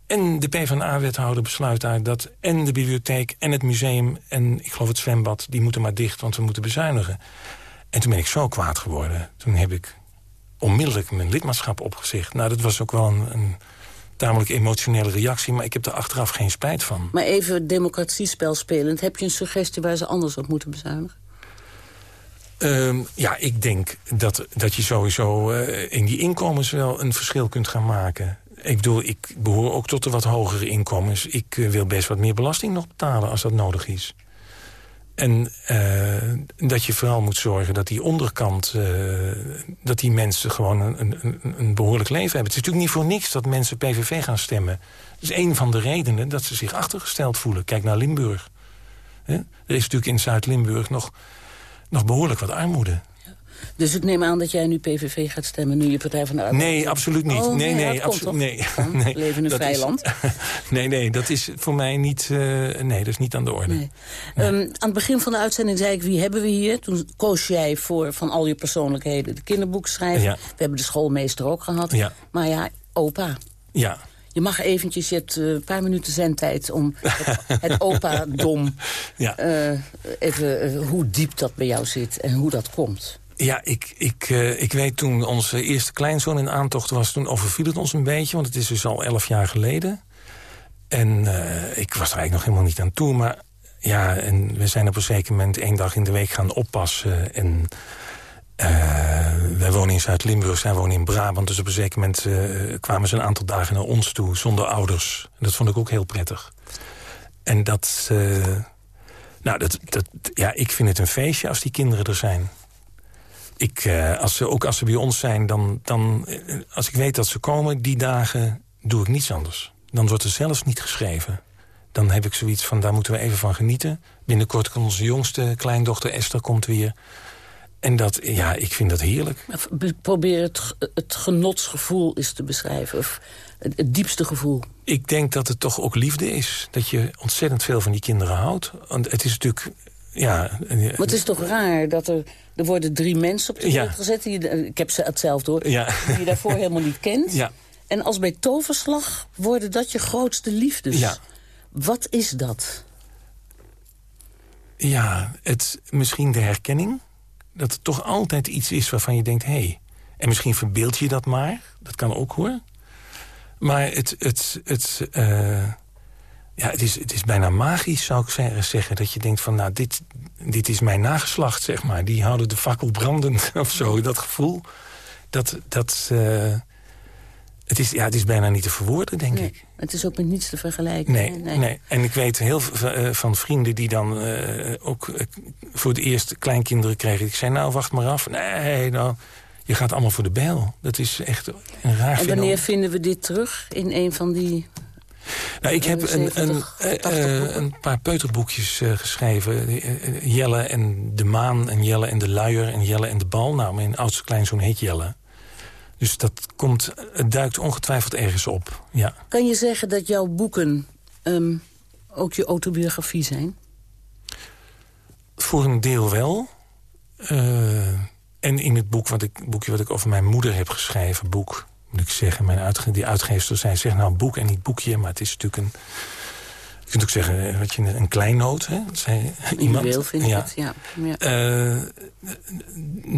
Speaker 12: En de PvdA-wethouder besluit daar dat en de bibliotheek en het museum... en ik geloof het zwembad, die moeten maar dicht, want we moeten bezuinigen. En toen ben ik zo kwaad geworden. Toen heb ik onmiddellijk mijn lidmaatschap opgezegd. Nou, dat was ook wel een, een tamelijk emotionele reactie... maar ik heb er achteraf geen spijt van.
Speaker 11: Maar even democratiespel spelend. Heb je een suggestie waar ze anders op moeten bezuinigen?
Speaker 12: Um, ja, ik denk dat, dat je sowieso uh, in die inkomens wel een verschil kunt gaan maken. Ik bedoel, ik behoor ook tot de wat hogere inkomens. Ik uh, wil best wat meer belasting nog betalen als dat nodig is. En uh, dat je vooral moet zorgen dat die onderkant... dat die mensen gewoon een, een, een, behoorlijk leven hebben. Het is natuurlijk niet voor niks dat mensen PVV gaan stemmen. Dat is een van de redenen dat ze zich achtergesteld voelen. Kijk naar Limburg. Er is natuurlijk in Zuid-Limburg nog nog behoorlijk wat armoede.
Speaker 11: Dus ik neem aan dat jij nu PVV gaat stemmen, nu je Partij van de Arbeid...
Speaker 12: Nee, absoluut niet.
Speaker 11: Oh,
Speaker 12: nee,
Speaker 11: nee,
Speaker 12: nee, absoluut nee.
Speaker 11: nee. Leven in een vrij land.
Speaker 12: nee, nee, dat is voor mij niet, uh, nee, dat is niet aan de orde.
Speaker 11: Nee. Nee. Um, aan het begin van de uitzending zei ik, wie hebben we hier? Toen koos jij voor van al je persoonlijkheden de kinderboekschrijver. Ja. We hebben de schoolmeester ook gehad.
Speaker 12: Ja.
Speaker 11: Maar ja, opa.
Speaker 12: Ja.
Speaker 11: Je mag eventjes, je hebt uh, een paar minuten zendtijd om het, het opa-dom...
Speaker 12: Ja.
Speaker 11: Uh, even uh, hoe diep dat bij jou zit en hoe dat komt.
Speaker 12: Ja, ik, ik, uh, ik weet toen onze eerste kleinzoon in aantocht was... toen overviel het ons een beetje, want het is dus al elf jaar geleden. En ik was er eigenlijk nog helemaal niet aan toe, maar... Ja, en we zijn op een zeker moment één dag in de week gaan oppassen. En wij wonen in Zuid-Limburg, zij wonen in Brabant. Dus op een zeker moment uh, kwamen ze een aantal dagen naar ons toe zonder ouders. En dat vond ik ook heel prettig. En dat... Uh, nou, dat, dat, ja, ik vind het een feestje als die kinderen er zijn. Ik, als ze, ook als ze bij ons zijn, dan, dan... Als ik weet dat ze komen, die dagen doe ik niets anders. Dan wordt er zelfs niet geschreven. Dan heb ik zoiets van, daar moeten we even van genieten. Binnenkort komt onze jongste kleindochter Esther komt weer... En dat, ja, ik vind dat heerlijk.
Speaker 11: Probeer het, het genotsgevoel eens te beschrijven. Of het, het diepste gevoel?
Speaker 12: Ik denk dat het toch ook liefde is. Dat je ontzettend veel van die kinderen houdt. Want het is natuurlijk... Ja,
Speaker 11: Maar het is toch raar dat er... Er worden drie mensen op de
Speaker 12: Ja.
Speaker 11: gezet. Die, ik heb ze hetzelfde hoor.
Speaker 12: Ja.
Speaker 11: Die je daarvoor helemaal niet kent.
Speaker 12: Ja.
Speaker 11: En als bij toverslag worden dat je grootste liefdes.
Speaker 12: Ja.
Speaker 11: Wat is dat?
Speaker 12: Ja, het, misschien de herkenning. Dat het toch altijd iets is waarvan je denkt... hé, hey, en misschien verbeeld je dat maar. Dat kan ook hoor. Maar het, het, het, eh, ja, het, is, het is bijna magisch, zou ik ze- zeggen. Dat je denkt van, nou, dit, dit is mijn nageslacht, zeg maar. Die houden de fakkel brandend of zo. Dat gevoel, dat... dat eh, het, is, ja, het is bijna niet te verwoorden, denk
Speaker 11: Nee,
Speaker 12: ik.
Speaker 11: het is ook met niets te vergelijken.
Speaker 12: Nee, nee. En ik weet heel veel eh, van vrienden die dan eh, ook eh, voor het eerst kleinkinderen kregen. Ik zei, nou, wacht maar af. Nee, nou, je gaat allemaal voor de bijl. Dat is echt een raar
Speaker 11: En wanneer vinden we dit terug in een van die...
Speaker 12: Nou, ik heb een, een,
Speaker 11: 70, 80 boeken?
Speaker 12: een paar peuterboekjes geschreven. Jelle en de maan en Jelle en de luier en Jelle en de bal. Nou, mijn oudste kleinzoon heet Jelle. Dus dat komt, het duikt ongetwijfeld ergens op. Ja.
Speaker 11: Kan je zeggen dat jouw boeken ehm, ook je autobiografie zijn?
Speaker 12: Voor een deel wel. Eh, en in het boek wat ik, boekje wat ik over mijn moeder heb geschreven... boek, moet ik zeggen, mijn uitge die uitgever zei... zeg nou boek en niet boekje, maar het is natuurlijk een... Je kunt ook zeggen, eh, wat je, een kleinoot, hè? Dat zei iemand.
Speaker 11: Vind ik het, ja. ja.
Speaker 12: Eh,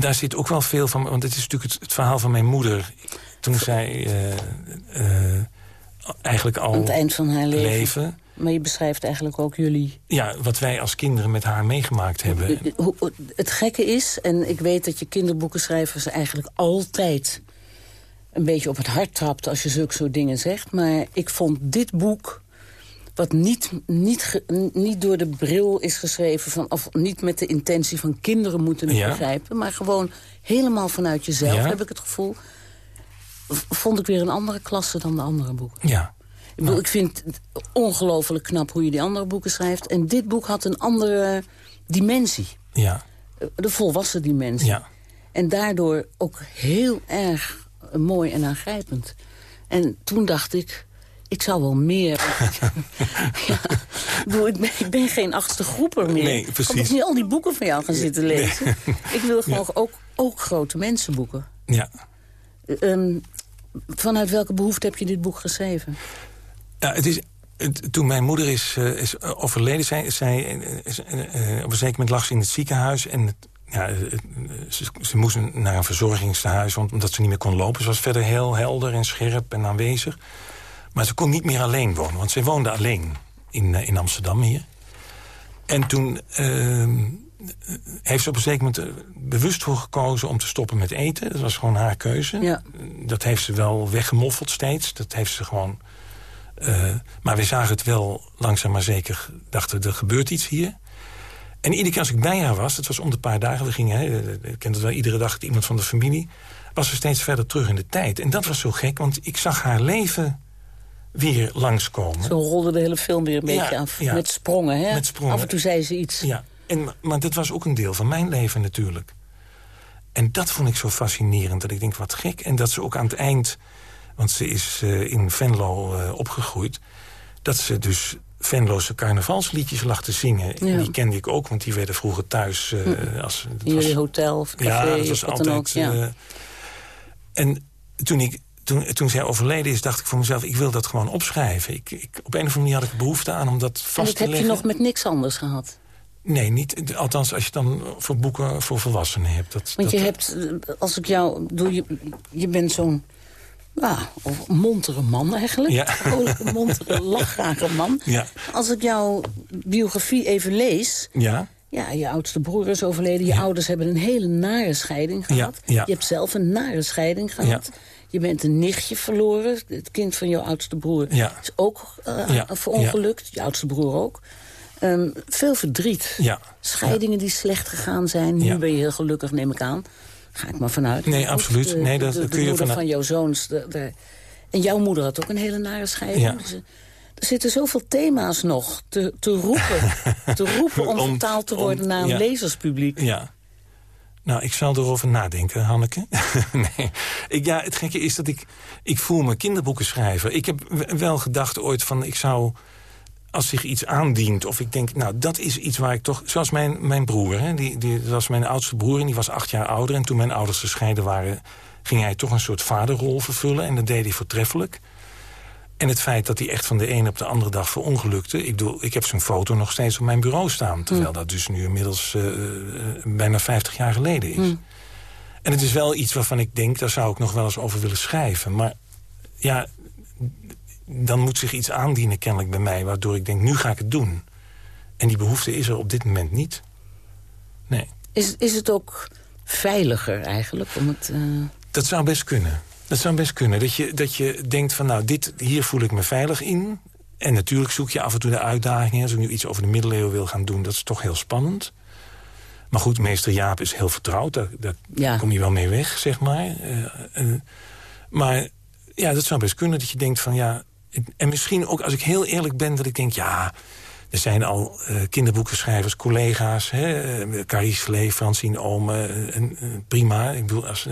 Speaker 12: daar zit ook wel veel van, want het is natuurlijk het, het verhaal van mijn moeder. Toen zij eh, eh, eigenlijk al
Speaker 11: Aan het eind van haar leven.
Speaker 12: leven.
Speaker 11: Maar je beschrijft eigenlijk ook jullie...
Speaker 12: Ja, wat wij als kinderen met haar meegemaakt hebben.
Speaker 11: Het gekke is, en ik weet dat je kinderboekenschrijvers eigenlijk altijd... een beetje op het hart trapt als je zulke soort dingen zegt. Maar ik vond dit boek, wat niet, niet, ge- niet door de bril is geschreven... Van, of niet met de intentie van kinderen moeten het
Speaker 12: Ja.
Speaker 11: begrijpen... maar gewoon helemaal vanuit jezelf,
Speaker 12: Ja.
Speaker 11: heb ik het gevoel... vond ik weer een andere klasse dan de andere boeken.
Speaker 12: Ja.
Speaker 11: Ik, bedoel, ik vind het ongelooflijk knap hoe je die andere boeken schrijft. En dit boek had een andere dimensie.
Speaker 12: Ja.
Speaker 11: De volwassen dimensie.
Speaker 12: Ja.
Speaker 11: En daardoor ook heel erg mooi en aangrijpend. En toen dacht ik, ik zou wel meer... ja, ik, bedoel, ik, ben, ik ben geen achtste groeper meer.
Speaker 12: Nee,
Speaker 11: Ik kan
Speaker 12: precies.
Speaker 11: toch niet al die boeken van jou gaan zitten lezen. Ik wil gewoon ook, ook grote mensenboeken.
Speaker 12: Ja.
Speaker 11: Ehm, vanuit welke behoefte heb je dit boek geschreven?
Speaker 12: Ja, het is, toen mijn moeder is, eh, is overleden, zij, zij, eh, is, eh, eh, op een zeker moment lag ze in het ziekenhuis. En het- ja, eh, ze, ze moest naar een verzorgingstehuis, want, omdat ze niet meer kon lopen. Ze was verder heel helder en scherp en aanwezig. Maar ze kon niet meer alleen wonen, want zij woonde alleen in, eh, in Amsterdam hier. En toen ehm, heeft ze op een zeker moment eh, bewust voor gekozen om te stoppen met eten. Dat was gewoon haar keuze.
Speaker 11: Ja.
Speaker 12: Dat heeft ze wel weggemoffeld steeds. Dat heeft ze gewoon... eh, maar we zagen het wel langzaam maar zeker. Dachten, er gebeurt iets hier. En iedere keer als ik bij haar was, het was om de paar dagen... we gingen, hè, ik kende wel, iedere dag iemand van de familie... was ze steeds verder terug in de tijd. En dat was zo gek, want ik zag haar leven weer langskomen.
Speaker 11: Zo rolde de hele film weer een
Speaker 12: Ja,
Speaker 11: beetje af.
Speaker 12: ja.
Speaker 11: Met sprongen, hè?
Speaker 12: Met sprongen.
Speaker 11: Af en toe zei ze iets.
Speaker 12: Ja, en, maar dit was ook een deel van mijn leven natuurlijk. En dat vond ik zo fascinerend, dat ik denk, wat gek. En dat ze ook aan het eind, want ze is eh, in Venlo eh, opgegroeid... dat ze dus Venloze carnavalsliedjes lag te zingen.
Speaker 11: Ja.
Speaker 12: die kende ik ook, want die werden vroeger thuis... eh, als, dat
Speaker 11: In jullie hotel of café
Speaker 12: ja, dat was altijd...
Speaker 11: dan ook. Ja.
Speaker 12: en toen, ik, toen, toen zij overleden is, dacht ik voor mezelf... ik wil dat gewoon opschrijven. Ik, ik, op een of andere manier had ik behoefte aan om dat
Speaker 11: en
Speaker 12: vast
Speaker 11: dat
Speaker 12: te
Speaker 11: heb
Speaker 12: leggen.
Speaker 11: je nog met niks anders gehad.
Speaker 12: Nee, niet, althans als je dan voor boeken voor volwassenen hebt. Dat,
Speaker 11: Want je
Speaker 12: dat-
Speaker 11: hebt, als ik jou... Doe, je, je bent zo'n... Ja, of montere man eigenlijk.
Speaker 12: Ja.
Speaker 11: Vrolijke, montere, lachgrage man.
Speaker 12: Ja.
Speaker 11: Als ik jouw biografie even lees...
Speaker 12: Ja,
Speaker 11: Ja, je oudste broer is overleden. Je ouders hebben een hele nare scheiding
Speaker 12: Ja,
Speaker 11: gehad.
Speaker 12: ja.
Speaker 11: Je hebt zelf een nare scheiding gehad. Je bent een nichtje verloren. Het kind van jouw oudste broer
Speaker 12: Ja.
Speaker 11: is ook eh
Speaker 12: Ja,
Speaker 11: verongelukt. Je oudste broer ook. Ehm, veel verdriet.
Speaker 12: ja.
Speaker 11: Scheidingen die slecht gegaan zijn. Nu ben je heel gelukkig, neem ik aan. Ga ik maar vanuit.
Speaker 12: Nee, absoluut.
Speaker 11: De,
Speaker 12: Nee, dat
Speaker 11: de, de
Speaker 12: kun je
Speaker 11: moeder
Speaker 12: vanuit-
Speaker 11: van jouw zoons. de- en jouw moeder had ook een hele nare scheiding. Dus, eh, er zitten zoveel thema's nog te, te roepen. te roepen om,
Speaker 12: Om-
Speaker 11: vertaald te
Speaker 12: om-
Speaker 11: worden naar een lezerspubliek.
Speaker 12: Ja. Nou, ik zal erover nadenken, Hanneke. nee. Ik, ja, het gekke is dat ik... Ik voel me kinderboeken schrijven. Ik heb wel gedacht ooit van... Ik zou, als zich iets aandient... Of ik denk, nou, dat is iets waar ik toch... Zoals mijn, mijn broer, hè, die, die dat was mijn oudste broer... en die was acht jaar ouder. En toen mijn ouders gescheiden waren... ging hij toch een soort vaderrol vervullen. En dat deed hij voortreffelijk. En het feit dat hij echt van de ene op de andere dag verongelukte... Ik, bedoel, ik heb zijn foto nog steeds op mijn bureau staan. Terwijl mm. dat dus nu inmiddels uh, bijna 50 jaar geleden is. Mm. En het is wel iets waarvan ik denk... daar zou ik nog wel eens over willen schrijven. Maar ja, dan moet zich iets aandienen kennelijk bij mij... waardoor ik denk, nu ga ik het doen. En die behoefte is er op dit moment niet. Nee.
Speaker 11: Is, is het ook veiliger eigenlijk om het... Uh...
Speaker 12: Dat zou best kunnen. Dat zou best kunnen. Dat je, dat je denkt van nou, dit, hier voel ik me veilig in. En natuurlijk zoek je af en toe de uitdagingen. Als ik nu iets over de middeleeuwen wil gaan doen, dat is toch heel spannend. Maar goed, meester Jaap is heel vertrouwd. Daar, daar kom je wel mee weg, zeg maar. Uh, uh, maar ja, dat zou best kunnen dat je denkt van ja... En misschien ook, als ik heel eerlijk ben, dat ik denk... ja, er zijn al uh, kinderboekenschrijvers, collega's... Hè, Carice Lee, Francine Ome, prima. Ik bedoel, als,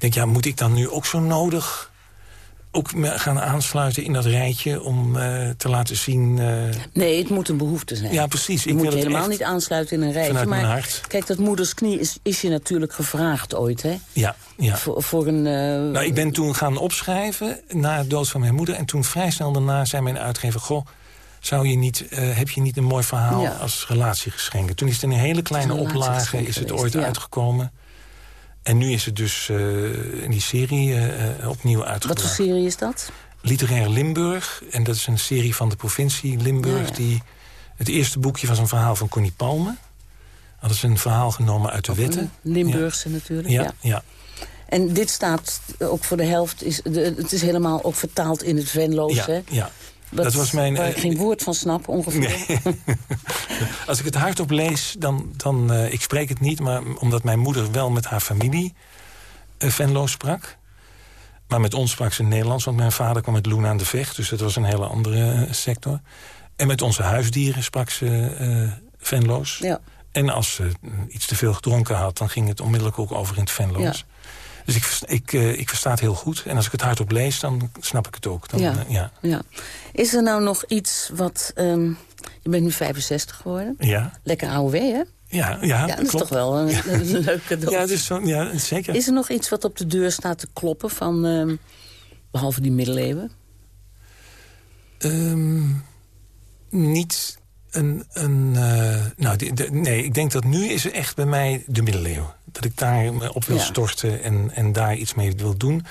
Speaker 12: denk, ja, moet ik dan nu ook zo nodig ook gaan aansluiten in dat rijtje om uh, te laten zien... Uh...
Speaker 11: Nee, het moet een behoefte zijn.
Speaker 12: Ja, precies.
Speaker 11: Je ik moet je helemaal niet aansluiten in een rijtje. Maar kijk, dat moedersknie is, is je natuurlijk gevraagd ooit, hè?
Speaker 12: Ja, ja.
Speaker 11: Voor, voor een... Uh...
Speaker 12: Nou, ik ben toen gaan opschrijven na de dood van mijn moeder. En toen vrij snel daarna zei mijn uitgever... Goh, zou je niet, heb je niet een mooi verhaal ja. als relatiegeschenken? Toen is het in een hele kleine oplage is het ooit uitgekomen. En nu is het dus uh, in die serie uh, opnieuw uitgebracht.
Speaker 11: Wat voor serie is dat?
Speaker 12: Literair Limburg. En dat is een serie van de provincie Limburg. Die, het eerste boekje was een verhaal van Connie Palme. Dat is een verhaal genomen uit de wetten.
Speaker 11: Limburgse natuurlijk,
Speaker 12: ja,
Speaker 11: ja.
Speaker 12: ja.
Speaker 11: En dit staat ook voor de helft... Is, de, het is helemaal ook vertaald in het Venloos,
Speaker 12: ja,
Speaker 11: hè?
Speaker 12: Ja, dat was mijn,
Speaker 11: waar ik geen woord van snap, ongeveer. Nee.
Speaker 12: Als ik het hardop lees, dan... dan uh, ik spreek het niet, maar omdat mijn moeder wel met haar familie uh, Venlo sprak. Maar met ons sprak ze Nederlands, want mijn vader kwam met Loen aan de Vecht. Dus dat was een hele andere uh, sector. En met onze huisdieren sprak ze Venlo's.
Speaker 11: Ja.
Speaker 12: En als ze iets te veel gedronken had, dan ging het onmiddellijk ook over in het Venlo's. Ja. Dus ik, ik, uh, ik versta het heel goed. En als ik het hardop lees, dan snap ik het ook. Dan,
Speaker 11: ja.
Speaker 12: Uh, ja.
Speaker 11: ja. Is er nou nog iets wat... Um, je bent nu 65 geworden.
Speaker 12: Ja.
Speaker 11: Lekker AOW, hè?
Speaker 12: Ja, ja,
Speaker 11: ja dat
Speaker 12: klopt.
Speaker 11: is toch wel een, een leuke dood.
Speaker 12: ja, dus ja, zeker.
Speaker 11: Is er nog iets wat op de deur staat te kloppen van... Um, behalve die middeleeuwen?
Speaker 12: Um, niet een... een uh, nou, de, nee, ik denk dat nu is er echt bij mij de middeleeuwen. Dat ik daar me op wil ja. storten en, en daar iets mee wil doen.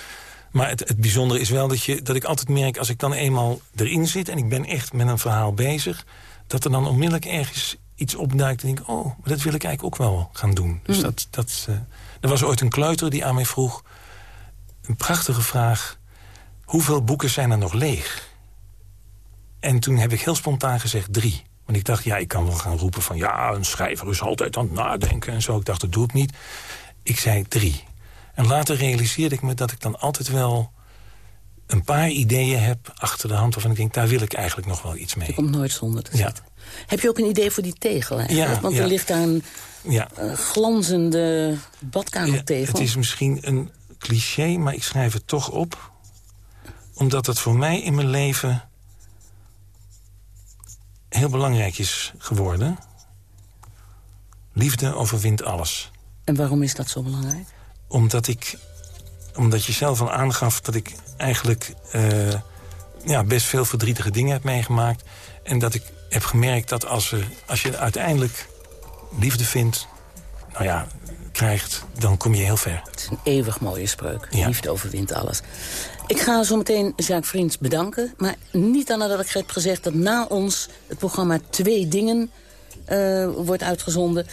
Speaker 12: Maar het, het bijzondere is wel dat, je, dat ik altijd merk... als ik dan eenmaal erin zit en ik ben echt met een verhaal bezig... dat er dan onmiddellijk ergens iets opduikt en denk oh, maar dat wil ik eigenlijk ook wel gaan doen. Dus mm. dat, dat, uh, er was ooit een kleuter die aan mij vroeg... een prachtige vraag... hoeveel boeken zijn er nog leeg? En toen heb ik heel spontaan gezegd drie. Want ik dacht, ja, ik kan wel gaan roepen van... ja, een schrijver is altijd aan het nadenken en zo. Ik dacht, dat doe ik niet. Ik zei drie. En later realiseerde ik me dat ik dan altijd wel een paar ideeën heb achter de hand... waarvan ik denk, daar wil ik eigenlijk nog wel iets mee.
Speaker 11: Je komt nooit zonder te zitten. Ja. Heb je ook een idee voor die tegel eigenlijk?
Speaker 12: Ja,
Speaker 11: Want
Speaker 12: ja.
Speaker 11: er ligt daar een
Speaker 12: ja.
Speaker 11: uh, glanzende badkamertegel.
Speaker 12: Het is misschien een cliché, maar ik schrijf het toch op. Omdat het voor mij in mijn leven heel belangrijk is geworden. Liefde overwint alles.
Speaker 11: En waarom is dat zo belangrijk?
Speaker 12: Omdat ik, omdat je zelf al aangaf dat ik eigenlijk uh, ja, best veel verdrietige dingen heb meegemaakt. En dat ik heb gemerkt dat als, er, als je uiteindelijk liefde vindt, nou ja, krijgt, dan kom je heel ver.
Speaker 11: Het is een eeuwig mooie spreuk. Ja. Liefde overwint alles. Ik ga zo meteen Jacques Vriends bedanken. Maar niet dan nadat ik heb gezegd dat na ons het programma Twee Dingen uh, wordt uitgezonden.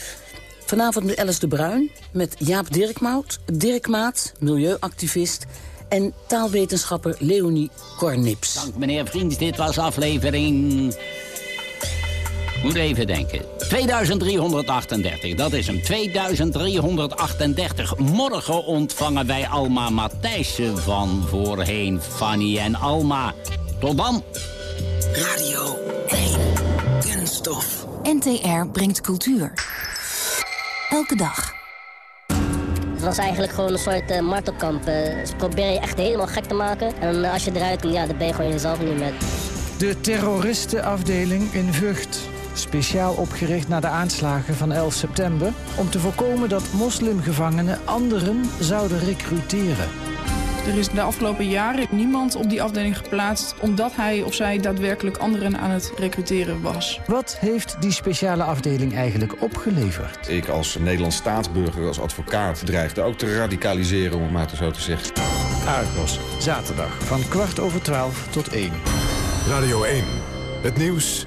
Speaker 11: Vanavond met Alice de Bruin, met Jaap Dirkmaat, Dirkmaat, milieuactivist... en taalwetenschapper Leonie Kornips.
Speaker 10: Dank meneer Vriends, dit was aflevering... Moet even denken. 2338, dat is hem. 2338. Morgen ontvangen wij Alma Matthijssen van voorheen Fanny en Alma. Tot dan.
Speaker 4: Radio 1. Kunststof.
Speaker 13: NTR brengt cultuur. Elke dag. was eigenlijk gewoon een soort uh, martelkamp. ze proberen je echt helemaal gek te maken. En als je eruit komt, ja, dan ben je gewoon jezelf niet meer.
Speaker 14: De terroristenafdeling in Vught. Speciaal opgericht na de aanslagen van 11 september... om te voorkomen dat moslimgevangenen anderen zouden recruteren.
Speaker 15: Er is de afgelopen jaren niemand op die afdeling geplaatst... omdat hij of zij daadwerkelijk anderen aan het recruteren was.
Speaker 14: Wat heeft die speciale afdeling eigenlijk opgeleverd?
Speaker 16: Ik als Nederlands staatsburger, als advocaat... dreigde ook te radicaliseren, om het maar zo te zeggen.
Speaker 14: Argos, zaterdag van kwart over twaalf tot één.
Speaker 9: Radio 1, het nieuws